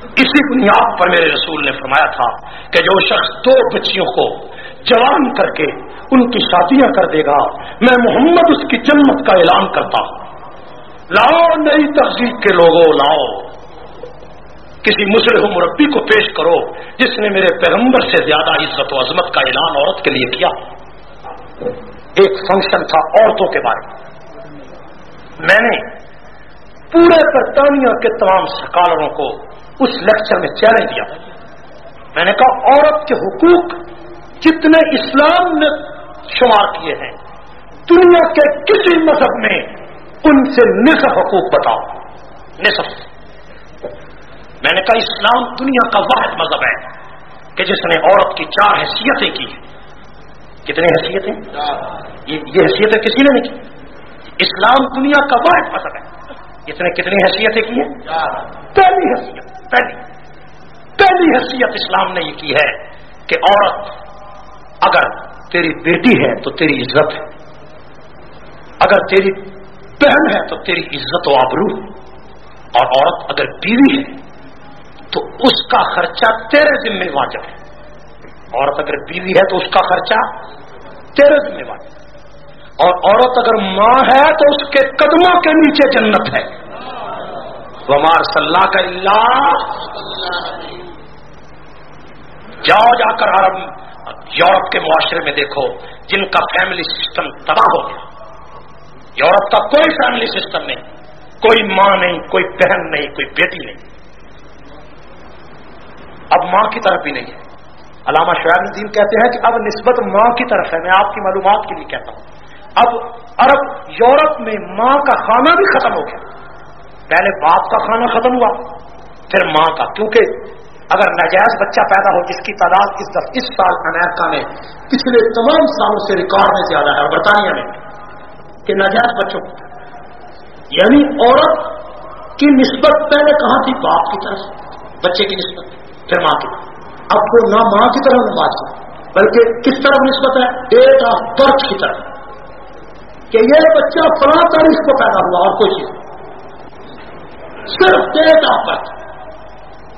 اسی بنیاد پر میرے رسول نے فرمایا تھا کہ جو شخص دو بچیوں کو جوان کر کے ان کی شادیاں کر دے گا، میں محمد اس کی جنت کا اعلان کرتا ہوں۔ لاؤ، نئی تہذیب کے لوگوں، لاؤ۔ کسی مسلح مربی کو پیش کرو جس نے میرے پیغمبر سے زیادہ عزت و عظمت کا اعلان عورت کے لیے کیا۔ ایک فنکشن تھا عورتوں کے بارے میں۔ میں نے پورے برطانیہ کے تمام سکالروں کو اس لیکچر میں چیلنج دیا۔ میں نے کہا، عورت کے حقوق جتنے اسلام نے شمار کیے ہیں، دنیا کے کسی مذہب میں ان سے نصف حقوق بتاؤ۔ نصف۔ میں نے کہا، اسلام دنیا کا واحد مذہب ہے کہ جس نے عورت کی چار حیثیتیں کی۔ کتنی حیثیتیں؟ یہ حیثیتیں کسی نے نہیں کی۔ اسلام دنیا کا واحد مذہب ہے۔ اس نے کتنی حیثیتیں کی ہیں؟ پہلی حیثیت، پہلی۔ پہلی حیثیت اسلام نے یہ کی ہے کہ عورت اگر تیری بیٹی ہے تو تیری عزت ہے۔ اگر تیری بہن ہے تو تیری عزت و آبرو اور عورت اگر بیوی ہے تو اس کا خرچہ تیرے ذمہ واجب ہے۔ عورت اگر بیوی ہے تو اس کا خرچہ تیرے ذمہ واجب ہے۔ اور عورت اگر ماں ہے تو اس کے قدموں کے نیچے جنت ہے۔ ومار صلاح کا اللہ جاؤ جا کر عرب، یورپ کے معاشرے میں دیکھو، جن کا فیملی سسٹم تباہ ہو گیا۔ یورپ کا کوئی فیملی سسٹم نہیں، کوئی ماں نہیں، کوئی بہن نہیں، کوئی بیٹی نہیں۔ اب ماں کی طرف بھی نہیں ہے۔ علامہ شعیب الدین کہتے ہیں کہ اب نسبت ماں کی طرف ہے، میں آپ کی معلومات کے لیے کہتا ہوں۔ اب عرب، یورپ میں ماں کا کھانا بھی ختم ہو گیا۔ پہلے باپ کا کھانا ختم ہوا، پھر ماں کا۔ کیونکہ اگر نجائز بچہ پیدا ہو، جس کی تعداد اس دف اس سال امریکہ میں پچھلے تمام سالوں سے ریکارڈ میں زیادہ ہے، اور برطانیہ میں کہ نجائز بچوں یعنی عورت کی نسبت پہلے کہاں تھی؟ باپ کی طرف بچے کی نسبت۔ پھر ماں کی۔ اب وہ نہ ماں کی طرف نہ بات بلکہ کس طرف نسبت ہے؟ ڈیٹ آف برتھ کی طرف۔ کہ یہ بچہ اچھا فلاں تاریخ کو پیدا ہوا اور کوئی چیز صرف date of birth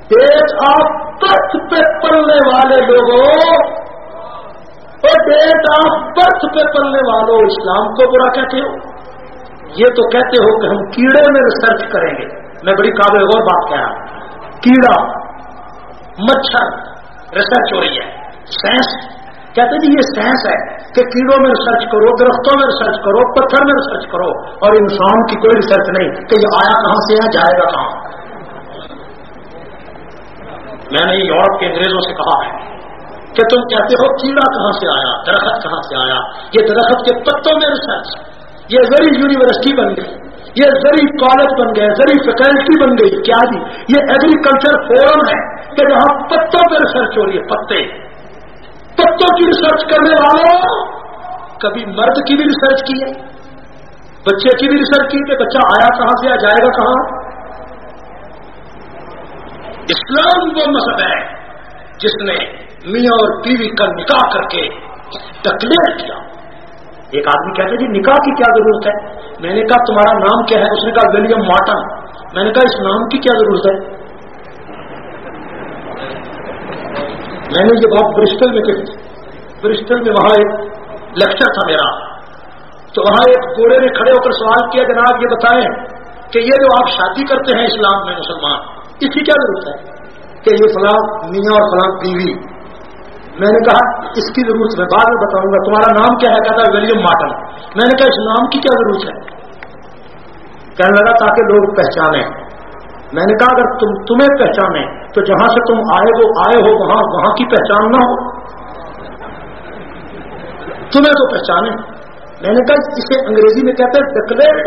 date of birth پہ پلنے والے لوگوں اور ڈیٹ آف برتھ پہ پلنے والوں اسلام کو برا کہتے ہو۔ یہ تو کہتے ہو کہ ہم کیڑے میں ریسرچ کریں گے۔ میں بڑی قابل اور بات کہہ رہا ہوں۔ کیڑا، مچھر، ریسرچ ہو رہی ہے۔ سائنس کہتے جی یہ سائنس ہے کہ کیڑوں میں ریسرچ کرو، درختوں میں ریسرچ کرو، پتھر میں ریسرچ کرو، اور انسان کی کوئی ریسرچ نہیں کہ یہ آیا کہاں سے ہے، جائے گا کہاں۔ میں نے یورپ کے انگریزوں سے کہا ہے کہ تم کہتے ہو کیڑا کہاں سے آیا، درخت کہاں سے آیا؟ یہ درخت کے پتوں میں ریسرچ یہ زری یونیورسٹی بن گئی۔ یہ زری کالج بن گئے زری فیکلٹی بن گئی۔ کیا جی؟ یہ ایگریکلچر فورم ہے کہ جہاں پتوں پہ ریسرچ ہو رہی ہے، پتے۔ پتوں کی ریسرچ کرنے والوں، کبھی مرد کی بھی ریسرچ کی ہے، بچے کی بھی ریسرچ کی کہ بچہ آیا کہاں سے آ جائے گا کہاں؟ اسلام وہ مذہب ہے جس نے میاں اور بیوی کا نکاح کر کے ڈکلیئر کیا۔ ایک آدمی کہتے جی نکاح کی کیا ضرورت ہے؟ میں نے کہا، تمہارا نام کیا ہے؟ اس نے کہا، ولیم مارٹن میں نے کہا، اس نام کی کیا ضرورت ہے؟ میں نے یہ بات برسٹل میں کہی برسٹل میں وہاں ایک لیکچر تھا میرا۔ تو وہاں ایک گوڑے نے کھڑے ہو کر سوال کیا، جناب یہ بتائیں کہ یہ جو آپ شادی کرتے ہیں اسلام میں مسلمان، اس کی کیا ضرورت ہے؟ کہ یہ فلاں میاں اور فلاں بیوی۔ میں نے کہا، اس کی ضرورت میں بعد میں بتاؤں گا، تمہارا نام کیا ہے؟ کہتا ہے ولیم مارٹن میں نے کہا، اس نام کی کیا ضرورت ہے؟ کہنے لگا، تاکہ لوگ پہچانے میں نے کہا، اگر تم تمہیں پہچانے تو جہاں سے تم آئے وہ آئے ہو، وہاں وہاں کی پہچان نہ ہو۔ تمہیں تو پہچانے۔ میں نے کہا اسے انگریزی میں کہتے ہیں ڈکلیئر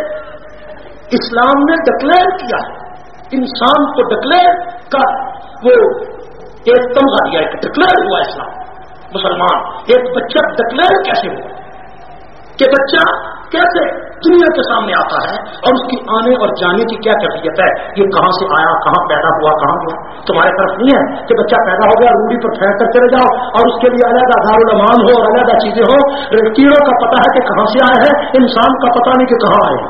اسلام نے ڈکلیئر کیا انسان کو ڈکلیئر کا وہ ایک تمغہ دیا ایک ڈکلیئر ہوا اسلام۔ مسلمان، ایک بچہ ڈکلیئر کیسے ہوا؟ کہ بچہ کیسے دنیا کے سامنے آتا ہے اور اس کی آنے اور جانے کی کیا کیفیت ہے؟ یہ کہاں سے آیا؟ کہاں پیدا ہوا؟ کہاں گیا؟ تمہارے طرف نہیں ہے کہ بچہ پیدا ہو گیا، روڑی پر پھینک کر چلے جاؤ اور اس کے لیے علیحدہ دارالامان ہو اور علیحدہ چیزیں ہو۔ کیڑوں کا پتا ہے کہ کہاں سے آئے ہیں، انسان کا پتا نہیں کہ کہاں آئے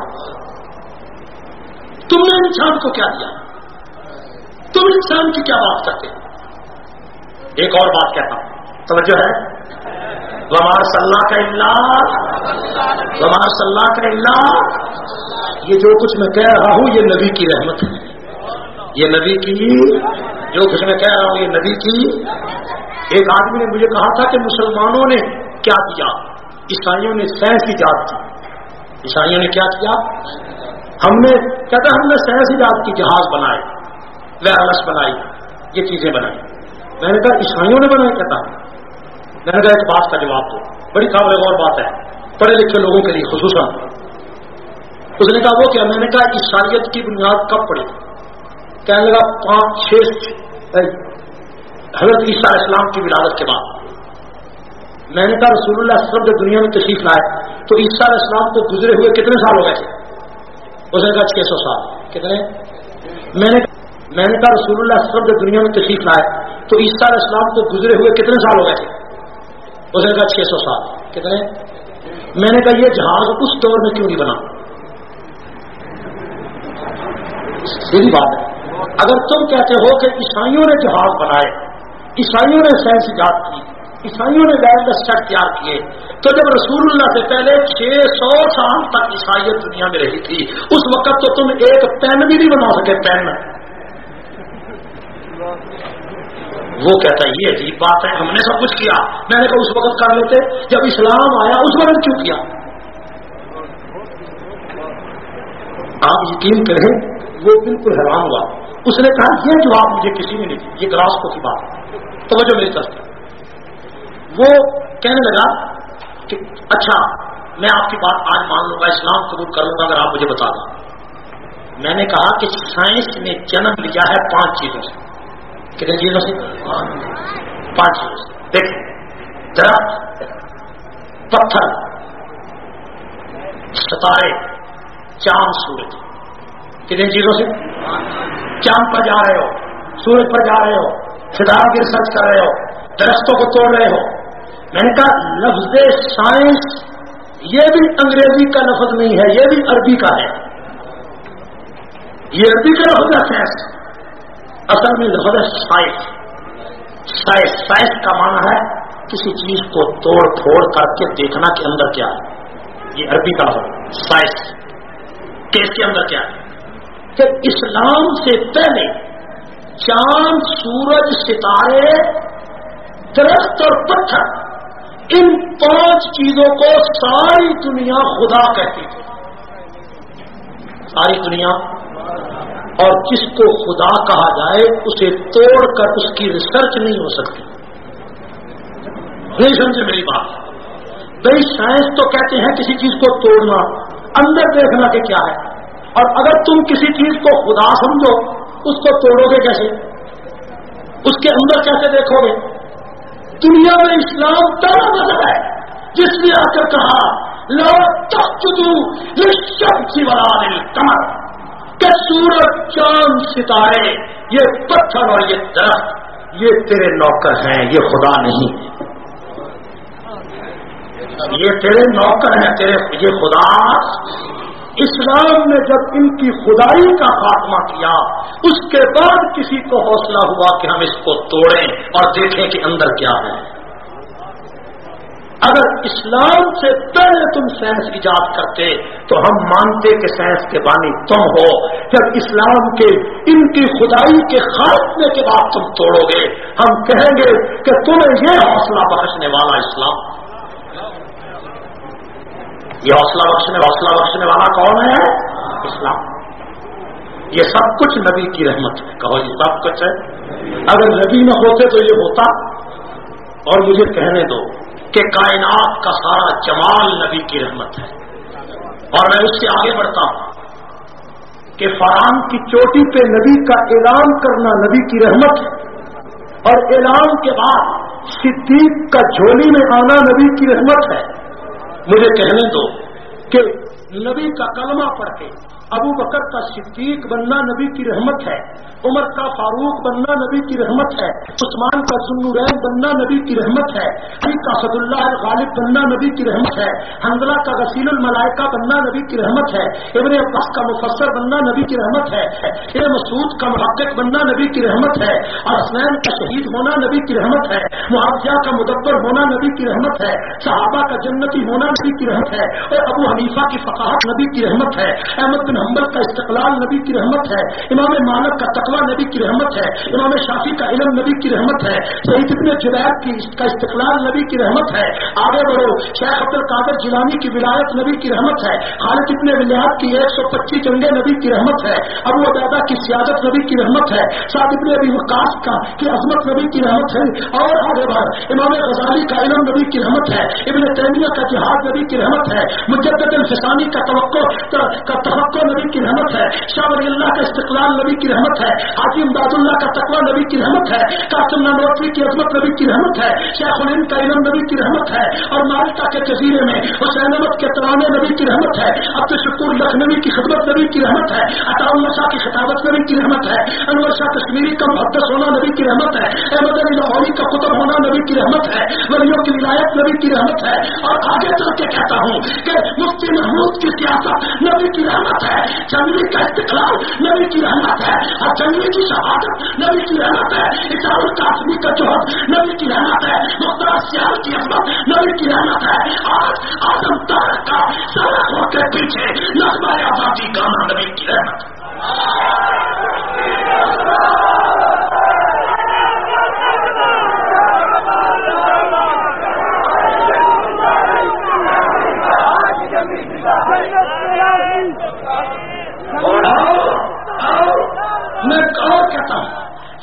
تم نے انسان کو کیا دیا؟ تم انسان کی کیا بات کرتے؟ ایک اور بات کہتا ہوں، توجہ ہے؟ ومار صلاح کا اللہ ومار صلاح کا اللہ یہ جو کچھ میں کہہ رہا ہوں، یہ نبی کی رحمت ہے۔ یہ نبی کی جو کچھ میں کہہ رہا ہوں، یہ نبی کی ایک آدمی نے مجھے کہا تھا کہ مسلمانوں نے کیا کیا؟ عیسائیوں نے سائنس ایجاد کی۔ عیسائیوں نے کیا کیا؟ ہم نے کہتا ہم نے سائنس ایجاد کی، جہاز بنائے ویئرلس بنائی، یہ چیزیں بنائی۔ میں نے کہا عیسائیوں نے بنائی، کہتا میں نے کہا، اس بات کا جواب دو۔ بڑی قابل اور بات ہے۔ پڑھے لکھے لوگوں کے لیے، خصوصاً۔ اس نے کہا وہ کیا؟ میں نے کہا، عیسائیت کی بنیاد کب پڑی؟ کہنے لگا، پانچ، چھ حضرت عیسیٰ اسلام کی ولادت کے بعد۔ میں نے کہا، رسول اللہ سب جب دنیا میں تشریف لائے، تو عیسیٰ اسلام کو گزرے ہوئے کتنے سال ہو گئے تھے؟ اس نے کہا، چھ سو سال۔ کتنے؟ میں نے میں نے کہا، رسول اللہ سب جب دنیا میں تشریف لائے، تو عیسیٰ اسلام کو گزرے ہوئے کتنے سال ہو گئے تھے؟ اس نے کہا چھ سو سال۔ کتنے؟ میں نے کہا یہ جہاز اس دور میں کیوں نہیں بنا؟ سیدھی بات ہے۔ اگر تم کہتے ہو کہ عیسائیوں نے جہاز بنائے، عیسائیوں نے سائنس ایجاد کی، عیسائیوں نے وائرلیس سیٹ تیار کیے، تو جب رسول اللہ سے پہلے چھ سو سال تک عیسائیت دنیا میں رہی تھی، اس وقت تو تم ایک پین بھی نہیں بنا سکے، پین۔ وہ کہتا ہے، یہ عجیب بات ہے، ہم نے سب کچھ کیا۔ میں نے کہا، اس وقت کر لیتے، جب اسلام آیا، اس وقت کیوں کیا؟ آپ یقین کریں، وہ بالکل حیران ہوا۔ اس نے کہا، یہ جواب مجھے کسی نے نہیں دی یہ گراس کو کی بات۔ توجہ میری طرف وہ کہنے لگا کہ اچھا میں آپ کی بات آج مان لوں گا، اسلام قبول کر لوں گا، اگر آپ مجھے بتا دیں۔ میں نے کہا کہ سائنس نے جنم لیا ہے پانچ چیزوں سے۔ کتنے چیزوں سے پانچ چیزوں سے دیکھ درخت، پتھر، ستارے، چاند، سورج۔ کتنے چیزوں سے؟ چاند پر جا رہے ہو، سورج پر جا رہے ہو ستاروں کی ریسرچ کر رہے ہو، درختوں کو توڑ رہے ہو۔ میں نے کہا، لفظ سائنس یہ بھی انگریزی کا لفظ نہیں ہے، یہ بھی عربی کا ہے۔ یہ عربی کا لفظ ہے سائنس۔ اصل میں لفظ ہے سائنس سائنس سائنس کا معنی ہے کسی چیز کو توڑ پھوڑ کر کے دیکھنا کے اندر کیا ہے. یہ عربی کا لفظ سائنس کہ اس کے اندر کیا ہے. کہ اسلام سے پہلے چاند، سورج، ستارے، درخت اور پتھر، ان پانچ چیزوں کو ساری دنیا خدا کہتی تھی. ساری دنیا اور جس کو خدا کہا جائے اسے توڑ کر اس کی ریسرچ نہیں ہو سکتی۔ نہیں سمجھے میری بات؟ بھائی سائنس تو کہتے ہیں کسی چیز کو توڑنا، اندر دیکھنا کہ کیا ہے۔ اور اگر تم کسی چیز کو خدا سمجھو، اس کو توڑو گے کیسے؟ اس کے اندر کیسے دیکھو گے؟ دنیا میں اسلام پہلا مذہب ہے، جس نے آ کر کہا لو تخت کمر کہ سورج چاند ستارے، یہ پتھر اور یہ درخت، یہ تیرے نوکر ہیں، یہ خدا نہیں۔ یہ تیرے نوکر ہیں، تیرے، یہ خدا۔ اسلام نے جب ان کی خدائی کا خاتمہ کیا، اس کے بعد کسی کو حوصلہ ہوا کہ ہم اس کو توڑیں اور دیکھیں کہ اندر کیا ہے۔ اگر اسلام سے پہلے تم سائنس ایجاد کرتے تو ہم مانتے کہ سائنس کے بانی تم ہو۔ جب اسلام کے ان کی خدائی کے خاتمے کے بعد تم توڑو گے، ہم کہیں گے کہ تمہیں یہ حوصلہ بخشنے والا اسلام۔ یہ حوصلہ بخشنے حوصلہ بخشنے والا کون ہے؟ اسلام۔ یہ سب کچھ نبی کی رحمت ہے۔ کہو یہ سب کچھ ہے۔ اگر نبی نہ ہوتے تو یہ ہوتا اور مجھے کہنے دو۔ کہ کائنات کا سارا جمال نبی کی رحمت ہے۔ اور میں اس سے آگے بڑھتا ہوں کہ فران کی چوٹی پہ نبی کا اعلان کرنا نبی کی رحمت ہے۔ اور اعلان کے بعد صدیق کا جھولی میں آنا نبی کی رحمت ہے۔ مجھے کہنے دو کہ نبی کا کلمہ پڑھ کے ابو بکر کا صدیق بننا نبی کی رحمت ہے عمر کا فاروق بننا نبی کی رحمت ہے عثمان کا سنورین بننا نبی کی رحمت ہے علی کا صد اللہ غالب بننا نبی کی رحمت ہے حنزلہ کا غسیل الملائکہ بننا نبی کی رحمت ہے ابن عباس کا مفسر بننا نبی کی رحمت ہے ابن مسعود کا محقق بننا نبی کی رحمت ہے اور کا شہید ہونا نبی کی رحمت ہے معاوضہ کا مدبر ہونا نبی کی رحمت ہے صحابہ کا جنتی ہونا نبی کی رحمت ہے اور ابو حنیفہ کی فقاحت نبی کی رحمت ہے احمد بن حمبل کا استقلال نبی کی رحمت ہے امام مالک کا تقوی نبی کی رحمت ہے امام شافی کا علم نبی کی رحمت ہے شہید ابن جبید کی کا استقلال نبی کی رحمت ہے آگے بڑھو شیخ عبد القادر جیلانی کی ولایت نبی کی رحمت ہے خالد ابن ولیات کی ایک سو پچیس جنگیں نبی کی رحمت ہے ابو عبیدہ کی سیادت نبی کی رحمت ہے سعد ابن ابی وقاص کا کی عظمت نبی کی رحمت ہے اور آگے بڑھ امام غزالی کا علم نبی کی رحمت ہے ابن تیمیہ کا جہاد نبی کی رحمت ہے مجدد الفسانی کا توقع کا توقع نبی کی رحمت ہے شاہ ولی اللہ کا استقلال نبی کی رحمت ہے حاجی امداد اللہ کا تقوی نبی کی رحمت ہے قاسم نانوتری کی عظمت نبی کی رحمت ہے شیخ الم کا علم نبی کی رحمت ہے اور مالکا کے جزیرے میں حسین احمد کے ترانے نبی کی رحمت ہے عبد شکور لکھنوی کی خدمت نبی کی رحمت ہے عطا اللہ شاہ کی خطابت نبی کی رحمت ہے انور شاہ کشمیری کا محدث ہونا نبی کی رحمت ہے احمد علی لاہوری کا قطب ہونا نبی کی رحمت ہے ولیوں کی ولایت نبی کی رحمت ہے اور آگے چل کے کہتا ہوں کہ مفتی محمود کی سیاست نبی کی رحمت ہے جنگلی کا استقلال نبی کی رحمت ہے، اور جنگلی کی شہادت نبی کی رحمت ہے۔ اشار القاسمی کا جوہر نبی کی رحمت ہے۔ مختار سیال کی عظمت نبی کی رحمت ہے۔ آج آزم تارک کا سارا ہو کے پیچھے نظمہ آبادی کا نبی کی رحمت۔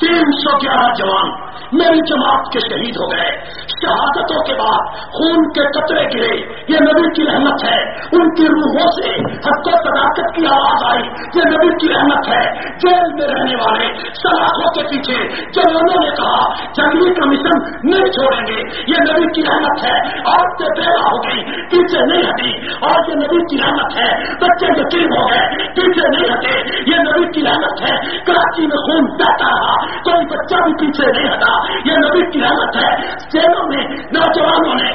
这 تین سو گیارہ جوان میری جماعت کے شہید ہو گئے۔ شہادتوں کے بعد خون کے قطرے گرے۔ یہ نبی کی رحمت ہے۔ ان کی روحوں سے حق و صداقت کی آواز آئی۔ یہ نبی کی رحمت ہے۔ جیل میں رہنے والے سلاخوں کے پیچھے جوانوں نے کہا، جنگلی کا مشن نہیں چھوڑیں گے۔ یہ نبی کی رحمت ہے۔ عورتیں پیدا ہو گئی۔ پیچھے نہیں ہٹی۔ اور یہ نبی کی رحمت ہے۔ بچے یقین ہو گئے۔ پیچھے نہیں ہٹے۔ یہ نبی کی رحمت ہے۔ کراچی میں خون بہتا رہا۔ کوئی بچہ بھی پیچھے نہیں ہٹا۔ یہ نبی کی رحمت ہے۔ جیلوں میں نوجوانوں نے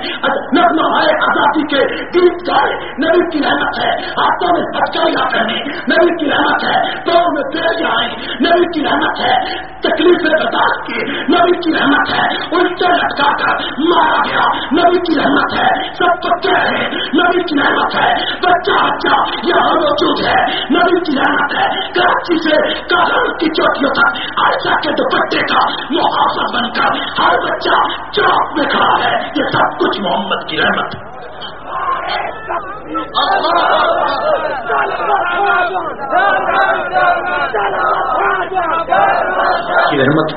نظم آئے آزادی کے گیت گائے۔ نبی کی رحمت ہے۔ ہاتھوں میں ہتھیلیاں پہنے نبی کی رحمت ہے۔ پاؤں میں پیج آئے نبی کی رحمت ہے۔ تکلیفیں برداشت کی۔ نبی کی رحمت ہے۔ الٹے لٹکا کر مارا گیا۔ نبی کی رحمت ہے۔ سب کو کہہ رہے۔ نبی کی رحمت ہے۔ بچہ اچھا، بچہ یہاں موجود ہے۔ نبی کی رحمت ہے۔ کراچی سے کاغذ کی چوٹیوں تک۔ ایسا کے دوپٹے کا محافظ بن کر ہر بچہ چوک میں کھڑا ہے۔ یہ سب کچھ محمد کی رحمت کی رحمت؟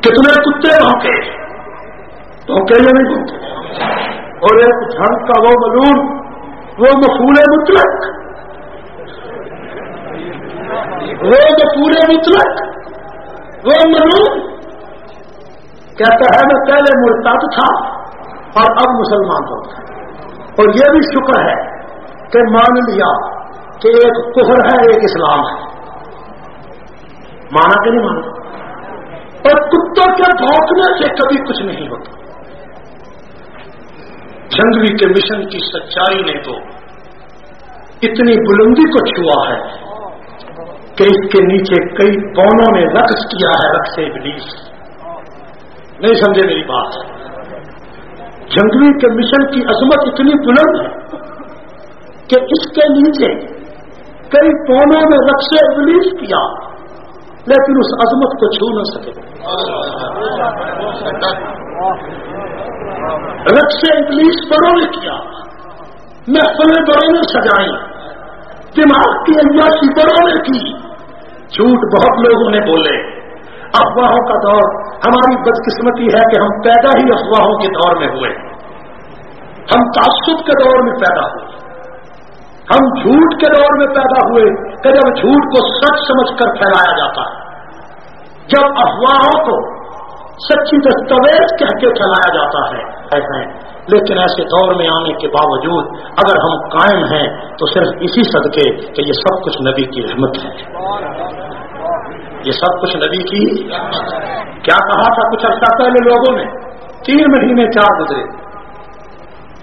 کتنے کتے بھونکے۔ بھونکے یا نہیں بھونکے؟ اور ایک جھنگ کا وہ ملون وہ مفول مطلق۔ وہ مفول مطلق۔ وہ ملون کہتا ہے میں پہلے مرتاد تھا اور اب مسلمان ہو اور یہ بھی شکر ہے کہ مان لیا کہ ایک کفر ہے، ایک اسلام ہے۔ مانا کہ نہیں مانا؟ اور کتوں کے بھونکنے سے کبھی کچھ نہیں ہوتا۔ جنگلی کے مشن کی سچائی نے تو اتنی بلندی کو چھوا ہے۔ کہ اس کے نیچے کئی پونوں نے رقص کیا ہے، رقص ابلیس۔ نہیں سمجھے میری بات؟ جنگلی کے مشن کی عظمت اتنی بلند ہے کہ اس کے نیچے کئی پونوں میں رقص ابلیس کیا، لیکن اس عظمت کو چھو نہ سکے۔ رقص ابلیس بڑوں نے کیا۔ محفلیں بڑوں نے سجائی دماغ کی عیاشی بڑوں نے کی۔ جھوٹ بہت لوگوں نے بولے۔ افواہوں کا دور۔ ہماری بدقسمتی ہے کہ ہم پیدا ہی افواہوں کے دور میں ہوئے۔ ہم تعصب کے دور میں پیدا ہوئے۔ ہم جھوٹ کے دور میں پیدا ہوئے کہ جب جھوٹ کو سچ سمجھ کر پھیلایا جاتا ہے۔ جب افواہوں کو سچی دستاویز کہہ کے پھیلایا جاتا ہے ایسے لیکن ایسے دور میں آنے کے باوجود اگر ہم قائم ہیں تو صرف اسی صدقے کہ یہ سب کچھ نبی کی رحمت ہے۔ یہ سب کچھ نبی کی کیا کہا تھا کچھ عرصہ پہلے لوگوں نے؟ تین مہینے چار گزرے۔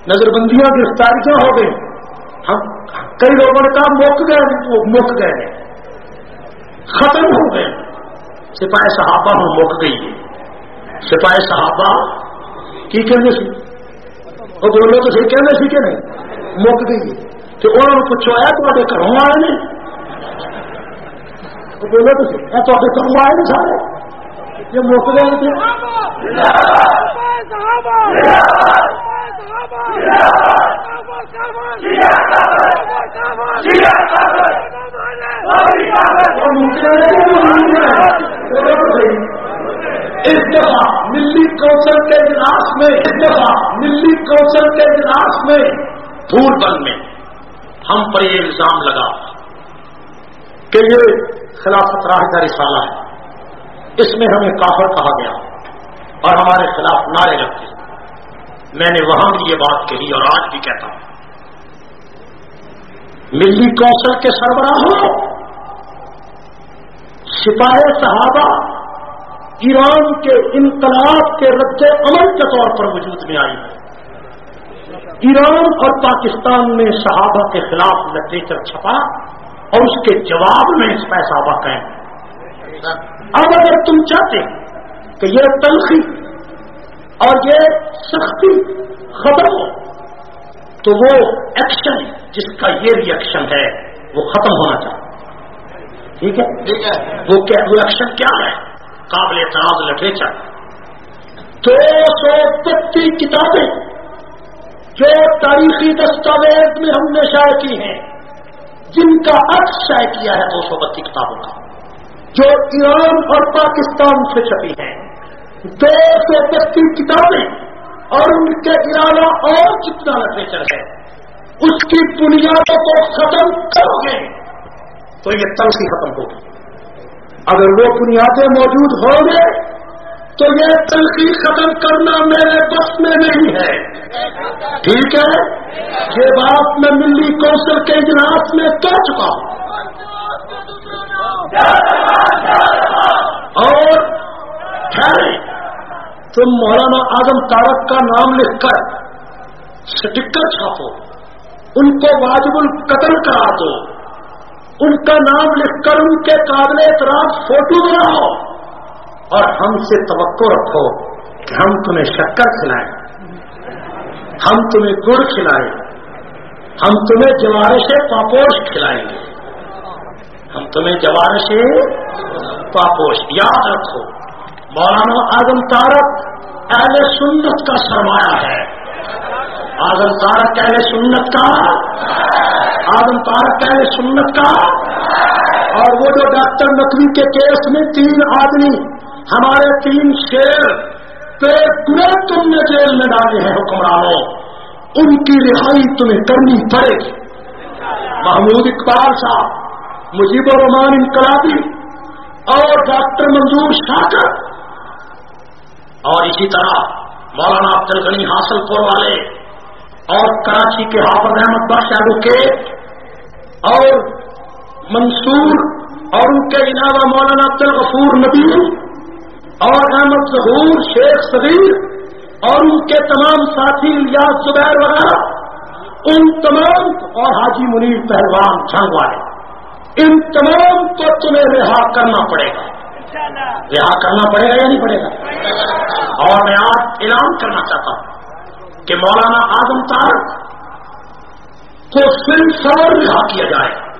نظر بندیاں گرفتاریاں ہو گئی ہم کئی لوگوں نے کہا مک گئے مک گئے۔ ختم ہو گئے۔ سپاہی صحابہ ہوں، مک گئی۔ سپاہی صحابہ کی کہنے سی وہ بولو تو صحیح کہنے سی کہ نہیں مک گئی تو انہوں نے پوچھو ہے تو گھروں آئے نہیں؟ وہ بولو تو صحیح تو گھروں آئے نہیں سارے؟ یہ مک گئے تھے اس دفعہ ملی کونسل کے اجلاس میں اس دفعہ ملی کونسل کے اجلاس میں۔ دھول بند میں۔ ہم پر یہ الزام لگا کہ یہ خلافت راہ کا رسالہ ہے۔ اس میں ہمیں کافر کہا گیا اور ہمارے خلاف نعرے لگتے میں نے وہاں بھی یہ بات کہی اور آج بھی کہتا ہوں۔ ملی کونسل کے سربراہوں سپاہی صحابہ ایران کے انقلاب کے رد عمل کے طور پر وجود میں آئی۔ ہے ایران اور پاکستان میں صحابہ کے خلاف لٹریچر چھپا اور اس کے جواب میں اس پیسہ قائم اب اگر تم چاہتے کہ یہ تلخی اور یہ سختی ختم ہو تو وہ ایکشن جس کا یہ ریئیکشن ہے وہ ختم ہونا چاہیے۔ ٹھیک ہے؟ وہ ایکشن کیا ہے؟ قابل اعتراض لٹریچر۔ دو سو بتی کتابیں جو تاریخی دستاویز میں ہم نے شائع کی ہیں، جن کا عکس شائع کیا ہے دو سو بتی کتابوں کا، جو ایران اور پاکستان سے چھپی ہیں۔ دو سو بتی کتابیں اور ان کے علاوہ اور جتنا لٹریچر ہے، اس کی بنیادوں کو ختم کرو گے۔ تو یہ تلخی ختم ہوگی۔ اگر وہ بنیادیں موجود ہوں گے تو یہ تلخی ختم کرنا میرے بس میں نہیں ہے۔ ٹھیک ہے؟ یہ بات میں ملی کونسل کے اجلاس میں کہہ چکا ہوں۔ اور ٹھہرے۔ تم مولانا آدم تارک کا نام لکھ کر سٹکر چھاپو، ان کو واجب القتل کرا دو۔ ان کا نام لکھ کر ان کے قابل اعتراض فوٹو بناؤ اور ہم سے توقع رکھو کہ ہم تمہیں شکر کھلائیں۔ ہم تمہیں گڑ کھلائیں۔ ہم تمہیں جوار سے پاپوش کھلائیں گے۔ ہم تمہیں جوار سے پاپوش۔ یاد رکھو، مولانا آدم تارک اہل سنت کا سرمایہ ہے۔ آدم تارک اہل سنت کا آدم تارک اہل سنت کا اور وہ جو ڈاکٹر نقوی کے کیس میں تین آدمی، ہمارے تین شیر تم نے جیل میں ڈالے ہیں حکمرانوں. ان کی رہائی تمہیں کرنی پڑے گی. محمود اقبال صاحب، مجیب الرحمان انقلابی، اور ڈاکٹر منظور شاکر. اور اسی طرح مولانا عبد الغنی حاصل پور والے اور کراچی کے حافظ احمد بخش ایڈوکیٹ اور منصور اور ان کے علاوہ مولانا عبد الغفور نبی اور احمد ظہور، شیخ صغیر اور ان کے تمام ساتھی الیاس زبیر وغیرہ، ان تمام اور حاجی منیر پہلوان جھنگ والے ان تمام کو تمہیں رہا کرنا پڑے گا۔ رہا کرنا پڑے گا یا نہیں پڑے گا؟ اور میں آج اعلان کرنا چاہتا ہوں۔ کہ مولانا آزم تارک کو فلم فور رہا کیا جائے۔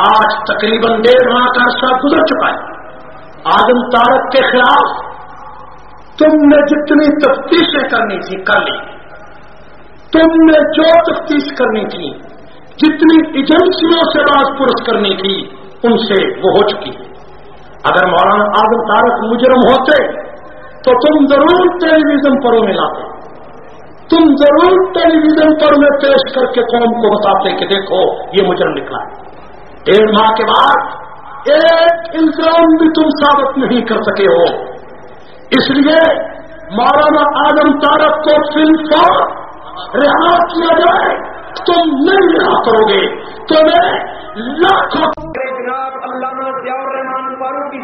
آج تقریباً ڈیڑھ ماہ کا عرصہ گزر چکا ہے۔ آزم تارک کے خلاف تم نے جتنی تفتیشیں کرنی تھی، کر لی۔ تم نے جو تفتیش کرنی تھی، جتنی ایجنسیوں سے راز پرس کرنی تھی، ان سے وہ ہو چکی۔ اگر مولانا آدم تارک مجرم ہوتے تو تم ضرور ٹیلی ویژن پروں میں لاتے۔ تم ضرور ٹیلی ویژن پر میں پیش کر کے قوم کو بتاتے کہ دیکھو، یہ مجرم نکلا۔ ڈیڑھ ماہ کے بعد ایک الزام بھی تم ثابت نہیں کر سکے ہو۔ اس لیے مولانا آدم تارک کو فلم پر رہا کیا جائے، تم نہیں رہا کرو گے۔ تمہیں لاکھوں جناب، علامہ ضیاء الرحمان فاروقی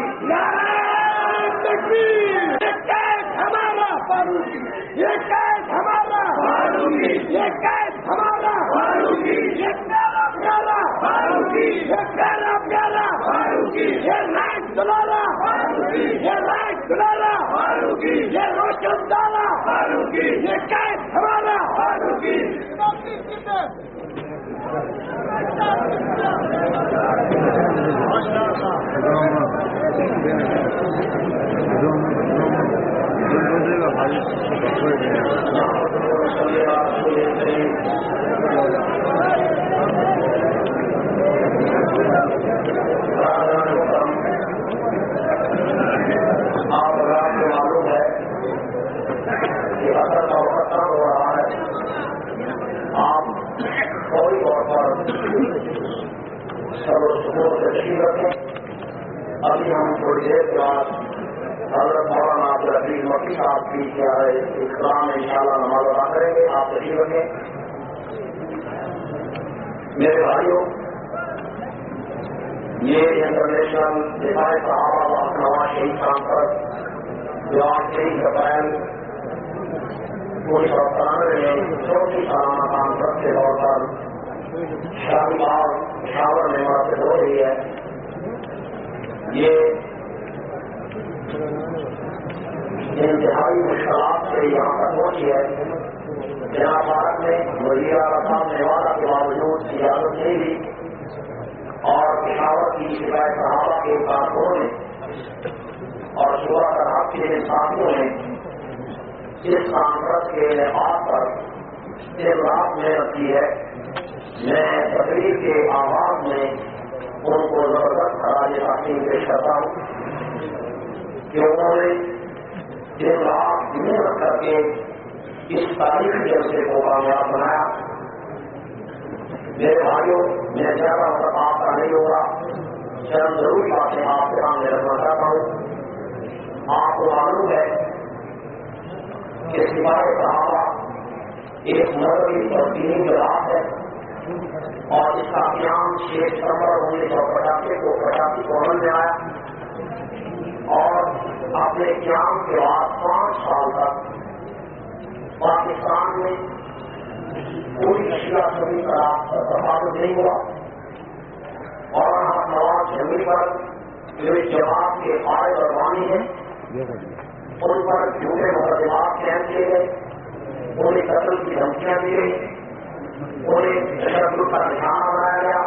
ہمارا فاروقی یہ قید ہمارا فاروقی یہ قید ہمارا فاروقی یہ پیارا پیارا فاروقی یہ پیارا پیارا فاروقی یہ فاروقی یہ فاروقی یہ روشن دالا فاروقی یہ قید ہمارا فاروقی ابھی ہم تھوڑی دیر کے بعد حضرت مولانا عبد العزیز مکی صاحب کی کیا ہے، اکرام ان شاء اللہ نماز ادا کریں گے، آپ تشریف رکھیں۔ میرے بھائیوں، یہ انٹرنیشنل دفاع صحابہ و نواز شہید کام پر جو آج تیئیس اپریل انیس سو ترانوے میں چوتھی سالانہ کانفرنس کے طور پر شاہی باغ پشاور میں منعقد ہو رہی ہے۔ یہ انتہائی مشکلات سے یہاں تک پہنچی ہے۔ جناب بھارت نے وزیر اعلیٰ صاحب نے وعدہ کے باوجود اجازت نہیں دی اور پشاور کی شکایت صحابہ کے کارکنوں نے اور شعرا کراب کے ساتھیوں نے اس کانفرنس کے انعقاد پر رات محنت کی ہے۔ میں تقریب کے آغاز میں ان کو زبردست خراج تحقیق پیش کرتا ہوں۔ کہ انہوں نے دن رات محنت کر کے اس تاریخی جلسے کو کامیاب بنایا۔ میرے بھائیوں، میں زیادہ وقت آپ کا نہیں ہوگا چند ضروری باتیں آپ کے سامنے رکھنا چاہتا ہوں۔ آپ کو معلوم ہے کہ سپاہی صحابہ ایک مذہبی اور دینی جماعت ہے اور اس کا قیام چھ ستمبر انیس سو پچاسی کو پچاسی کو عمل میں آیا۔ اور اپنے قیام کے بعد پانچ سال تک پاکستان میں کوئی اشیا سبھی کا تفاوت نہیں ہوا۔ اور نواز شریف پر جو جماعت کے آئے اور وانی ہیں، ان پر جھوٹے مقدمات قائم کیے گئے۔ انہیں قتل کی دھمکیاں دی گئی انہیں تشدد کا نشانہ بنایا گیا۔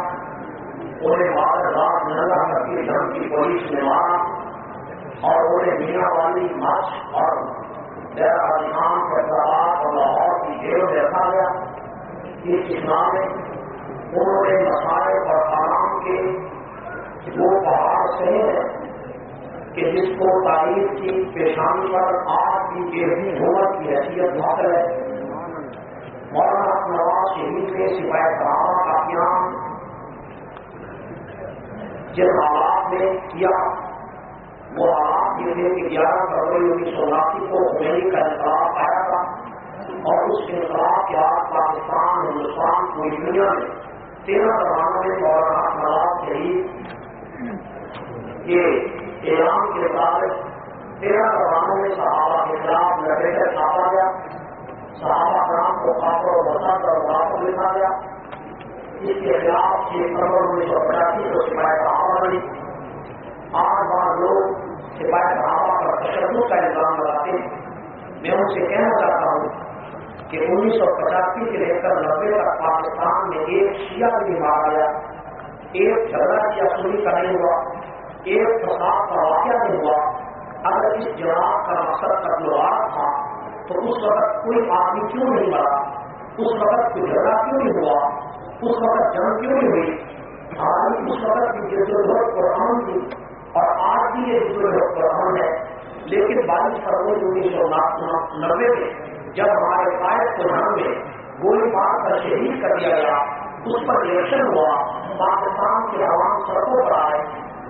انہیں بعض رات ننگا کرتی دھرم کی پولیس نے مارا۔ اور انہیں مینا والی مچ اور ڈیرا راجستھان اور لاہور کی جیلوں میں رکھا گیا۔ اس اسلام میں انہوں نے مسائل اور آرام کے وہ پہاڑ سے ہیں کہ جس کو تاریخ کی پیشانی پر آج کی گیرہویں حکومت کی حیثیت حاصل ہے۔ مولانا نواز شہید نے سپاہی کرامہ کا قیام جن حالات میں کیا وہ حالات یہ گیارہ فروری انیس سو اناسی کو خمینی کا انقلاب آیا تھا اور اس انقلاب کے بعد پاکستان، ہندوستان، پوری دنیا میں تیرہ زبانوں میں مولانا نواز شہید کے اعلان کے بعد تیرہ زبانوں میں صحابہ کے خلاف لڑے کر چھاپا گیا۔ صحابہ کرام کو کافر و بسا کر واپس لکھا گیا۔ اس کے خلاف چھ فروری انیس سو پچاسی کو سپاہی صحابہ بنی آٹھ بار لوگ سپاہی صحابہ پر تشدد کا الزام لگاتے ہیں۔ میں ان سے کہنا چاہتا ہوں کہ انیس سو پچاسی سے لے کر نبے تک پاکستان میں ایک شیعہ بھی مارا گیا ایک جھگڑا کی اصولی کا نہیں ہوا۔ ایک فساد کا واقعہ نہیں ہوا۔ اگر اس جواب کا مقصد قتل تھا، تو اس وقت کوئی آدمی کیوں نہیں مرا؟ اس وقت کوئی جھگڑا کیوں نہیں ہوا؟ اس وقت جنگ کیوں نہیں ہوئی؟ ہماری اس وقت کی جدوجہد قرآن کی اور آج بھی یہ جدوجہد قرآن ہے، لیکن بائیس فروری انیس سو نبے میں، جب ہمارے قائد پردھان میں گولی بار کا شہید کر دیا گیا، اس پر الیکشن ہوا، پاکستان کے عوام سڑکوں پر آئے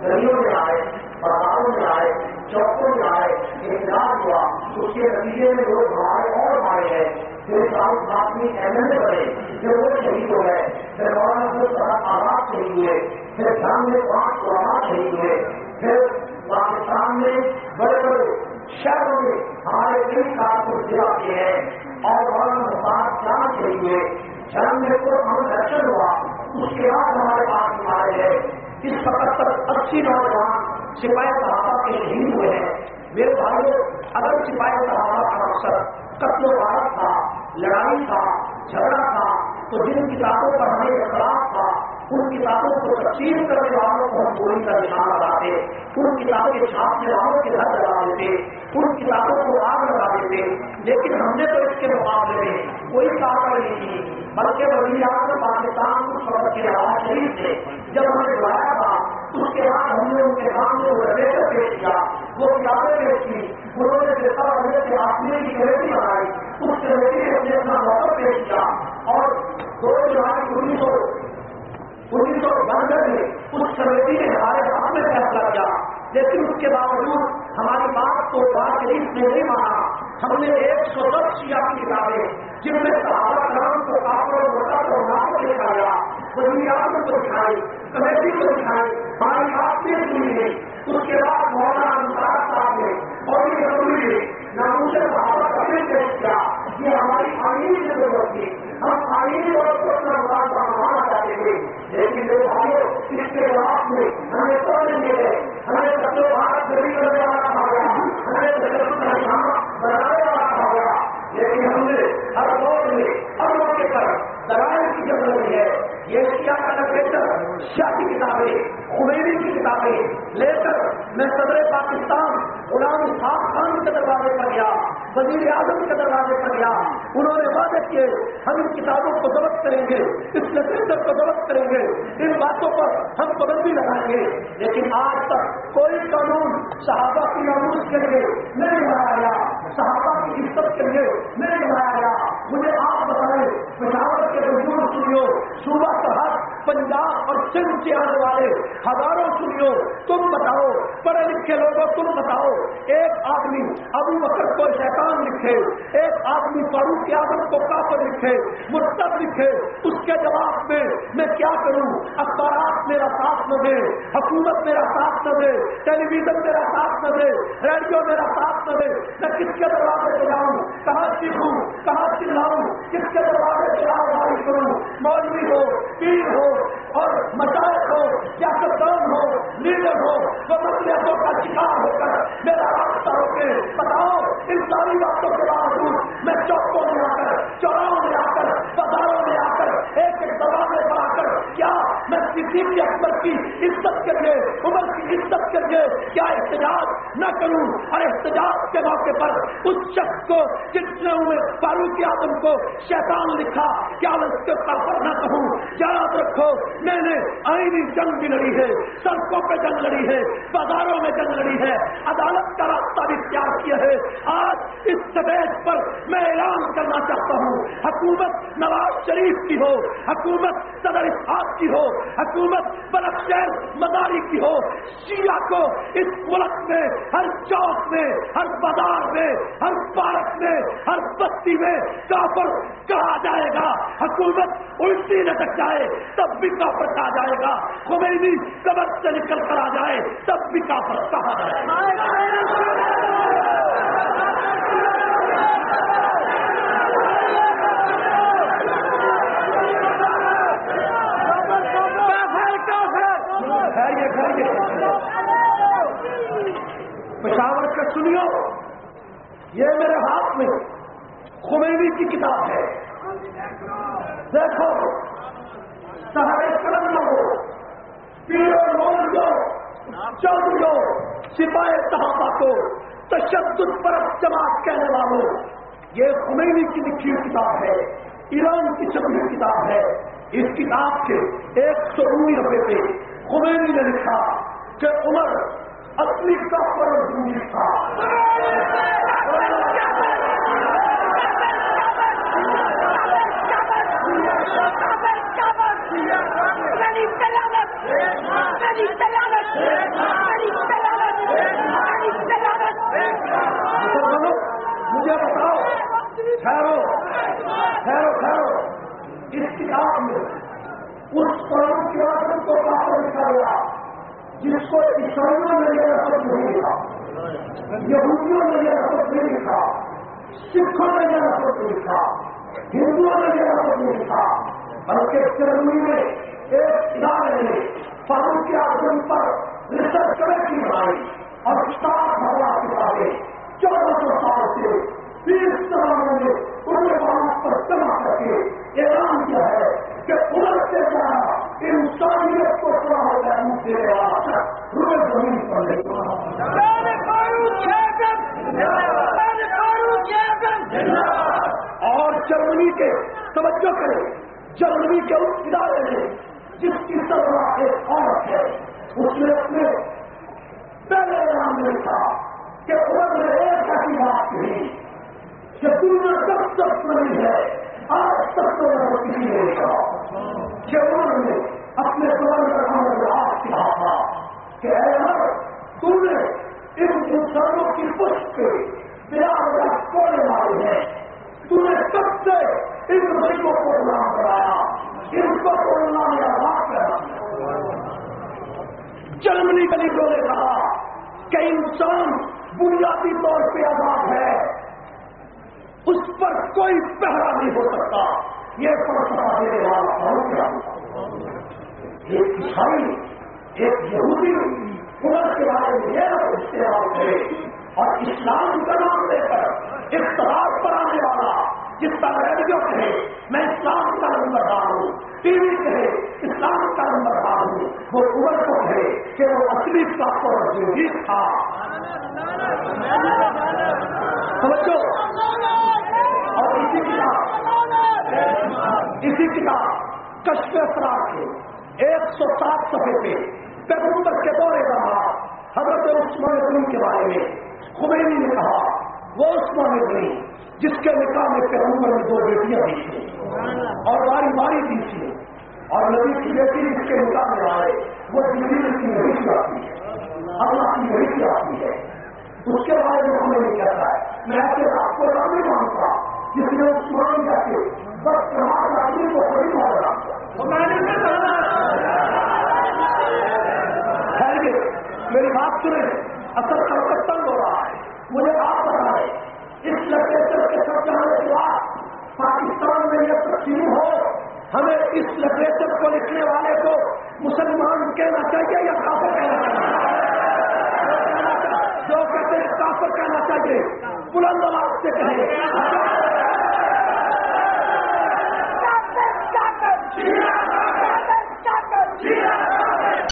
گلیوں میں آئے بازاروں میں آئے، چوکوں میں آئے احتجاج ہوا، اس کے نتیجے میں لوگ ہمارے اور مارے گئے پھر ساؤتھ آدمی ایم ایل اے بنے پھر وہ شہید ہو گئے۔ پھر مولانا کو طرح آزاد شہید ہوئے۔ پھر جنگ میں پانچ علماء شہید ہوئے۔ پھر پاکستان میں بڑے بڑے شہروں میں ہمارے کئی کارکن ضلع کے ہیں۔ اور مولانا مفاد جان شہید ہوئے۔ جنگ میں تو ہم درشن ہوا۔ اس کے بعد ہمارے پاس مارے گئے اس وقت تک اسی نوجوان سپاہی صحابہ کے شہید ہوئے ہیں؟ میرے بھائیوں اگر سپاہی صحابہ کا مقصد قتل و غارت تھا، لڑائی تھا، جھگڑا تھا، تو جن کتابوں پر ہمیں اختلاف تھا، ان کتابوں کو تقسیم کرنے والوں کو ہم گولی کا نشان لگاتے، ان کتابوں کے چھاپنے والوں کے گھر لگا دیتے، ان کتابوں کو آگ لگا دیتے، لیکن ہم نے تو اس کے مقابلے میں کوئی کاروائی نہیں کی۔ بلکہ وزیر اعظم پاکستان کو وقت کے آواز شریف تھے۔ جب ہم نے بلایا تھا، اس کے بعد ہم نے ان کے ہاں سامنے وہ ریٹر پیش کیا۔ وہ کتابیں پیش کی انہوں نے دیکھا ہونے کے آدمی کی کمیٹی بنائی۔ اس کمیٹی نے اپنے اپنا موقع پیش کیا۔ اور دو جولائی انیس سو انیس سو بانوے میں اس کمیٹی نے ہمارے ہاتھ میں فیصلہ کیا۔ لیکن اس کے باوجود ہماری بات کو بات شریف نے نہیں مانا۔ ہم نے ایک سو دس سیاح کی کتابیں، جن میں صحابہ کرام کو کافر موٹا کو نام کو دکھایا وزیر کو دکھائی، کمیٹی کو دکھائی ہماری بات نہیں سنی ہے اس کے بعد مولانا انصار صاحب نے اور یہ ضروری ہے ناموش صحابہ کا پھر پیش کیا۔ یہ ہماری آئینی ضرورت تھی۔ ہم آئینی طور پر اپنا مراد بنوانا چاہتے لیکن میرے بھائیوں اس کے بعد میں ہمیں تو نہیں گئے، ہمیں سب سے بھارت گری کرنے والا تھا گیا، ہمیں سب بنانے والا تھا گیا۔ لیکن ہم نے ہر دور میں ہر موقع پر دلائل کی ضرورت ہے۔ یہ کیا کا بہتر کتابیں، خمینی کی کتابیں لے کر میں صدر پاکستان غلام صاحب خان کے دروازے پر گیا، وزیر اعظم کے دروازے پر گیا۔ انہوں نے وعدے کیے، ہم ان کتابوں کو ضبط کریں گے، اس لٹریچر کو ضبط کریں گے، ان باتوں پر ہم پابندی لگائیں گے۔ لیکن آج تک کوئی قانون صحابہ کی ناموز کے لیے نہیں بنایا گیا۔ صحابہ کی عزت کے لیے نہیں بنایا گیا۔ مجھے آپ بتائیں پشاور کے بزرگ سنیو، صوبہ سرحد، پنجاب اور سندھ کے آنے والے ہزاروں سنیو، تم بتاؤ، پڑھے لکھے لوگوں تم بتاؤ۔ ایک آدمی ابو بکر کو شیطان لکھے، ایک آدمی فاروق کی کو کافر لکھے مستق لکھے۔ اس کے جواب میں میں کیا کروں؟ اخبارات میرا ساتھ نہ دے، حکومت میرا ساتھ نہ دے ٹیلی ویژن میرا ساتھ نہ دے، ریڈیو میرا ساتھ نہ دے۔ میں کس کے دروازے پہ جاؤں؟ کہاں سیکھوں کہاں چلاؤں؟ کس کے دروازے پہ جاؤں؟ بھائی کروں؟ مولوی ہو، پیر ہو اور مسائل ہو کیا کپتان ہو، لیڈر ہو وہ کا شکار ہو کر میرا راستہ روکے بتاؤ ان ساری باتوں کے باوجود میں چوکوں میں آ کر، چوراہوں میں آ کر، بازاروں میں آ کر، ایک ایک دباؤ پر آ کر کیا میں کسی بھی اکبر کی عزت کے عمر کی عزت کر کے کیا احتجاج نہ کروں؟ اور احتجاج کے موقع پر اس شخص کو جس نے عمر فاروق اعظم کو شیطان لکھا، کیا میں اس کے اوپر نہ کہوں؟ یاد رکھو، میں نے آئینی جنگ بھی لڑی ہے، سڑکوں پہ جنگ لڑی ہے، بازاروں میں جنگ لڑی ہے، عدالت کا راستہ بھی اختیار کیا ہے۔ آج اس سٹیج پر میں اعلان کرنا چاہتا ہوں، حکومت نواز شریف کی ہو، حکومت صدر اسحاق کی ہو، حکومت بلکشیر مداری کی ہو، شیعہ کو اس ملک میں، ہر چوک میں، ہر بازار میں، ہر پارک میں، ہر بستی میں کافر کہا جائے گا، حکومت الٹی لٹک جائے، تب بھی کافر کہا جائے گا، خمینی قبر سے نکل کر آ جائے، تب بھی کافر کہا جائے گا۔ پشاور کا سنیو۔ یہ میرے ہاتھ میں خمینی کی کتاب ہے۔ دیکھو۔ سہارے کرم نہ ہو۔ پیڑ لوگ دو چل دو سپاہی صحابہ کو تشدد پر جماعت کہنے والوں، یہ خمینی کی لکھی کتاب ہے۔ ایران کی چلی کتاب ہے۔ اس کتاب کے ایک سو انیس روپے پہ خمینی نے لکھا کہ عمر اپنی کا پر دوری تھا۔ مجھے بتاؤ، ٹھہرو ٹھہرو ٹھہرو۔ اس کتاب میں اس قانون کی آسم کو کافر لکھا گیا جس کو عیسائیوں نے یہ رقم نہیں لکھا یہودیوں نے یہ رقم نہیں لکھا سکھوں نے یہ رقم نہیں لکھا ہندوؤں نے یہ رقم نہیں لکھا بلکہ جرمنی میں ایک ادارے نے فاروق اعظم پر ریسرچ کمیٹی بنائی اور سات ہزار کتابیں چودہ سو سال سے بیس سالوں میں انہیں بات پر جمع کر کے اعلان کیا ہے کہ عمر سے جانا انسانیت کو پورا ہو جائے دینے والا روز زمین پر نہیں اور جرمنی کے توجہ کرے جرمنی کے اس ادارے میں جس کی سربراہ ایک عورت ہے، اس نے اپنے پہلے نام میں لکھا کہ عمر نے ایک ایسی بات کہی، کہ دنیا کب تک نہیں ہے، آج تک تو میں کسی نے کہا کہ عمر نے اپنے سبر کا نام آپ کہا تھا کہ اے عمر تم نے ان انسانوں کی پشت پہ بلا بلا کوڑے مارے ہیں۔ تم نے کب سے ان غریبوں کو غلام کرایا ان کو بولنا میرا بات کرنا جرمنی کے لیے نے کہا کہ انسان بنیادی طور پہ آزاد ہے۔ اس پر کوئی پہرا نہیں ہو سکتا۔ یہ فلسفہ دینے والا بہت کیا عیسائی ایک یہودی عمر کے بارے میں یہ استعمال کرے اور اسلام کا نام لے کر اقتدار پر آنے والا، جس کا ریڈیو کہے، میں اسلام کا نمبردار ہوں۔ ٹی وی کہے، اسلام کا نمبردار ہوں۔ وہ عمر کو کہے کہ وہ اصلی کا جو تھا۔ سمجھو؟ اور اسی کتاب اسی کتاب، کشف اثرات کے ایک سو سات صفحے پہ پیغمبر کے دورے رہا حضرت عثمان غنی کے بارے میں خمینی نے کہا وہ عثمان غنی جس کے نکاح میں پیغمبر نے دو بیٹیاں دی تھی اور باری باری دی تھی اور نبی کی بیٹی جس کے نکاح میں آئے وہ دلی کی نہیں آتی ہے۔ اللہ۔ کی نہیں کی آتی ہے۔ اس کے بارے میں ہمیں نہیں کہتا ہے۔ میں ایسے آپ کو رب نہیں مانتا جس نے عثمان جا کے بس ہمارے آدمی کو بڑی مار رہا میری بات سنیں اصل کا ختم ہو رہا ہے مجھے آپ بتا رہے اس لٹریچر کے سب کے بعد پاکستان میں یہ تقسیم ہو ہمیں اس لٹریچر کو لکھنے والے کو مسلمان کہنا چاہیے یا کافر کہنا چاہیے جو کہتے ہیں کافر کہنا چاہیے بلند آواز سے کہیں Yeah!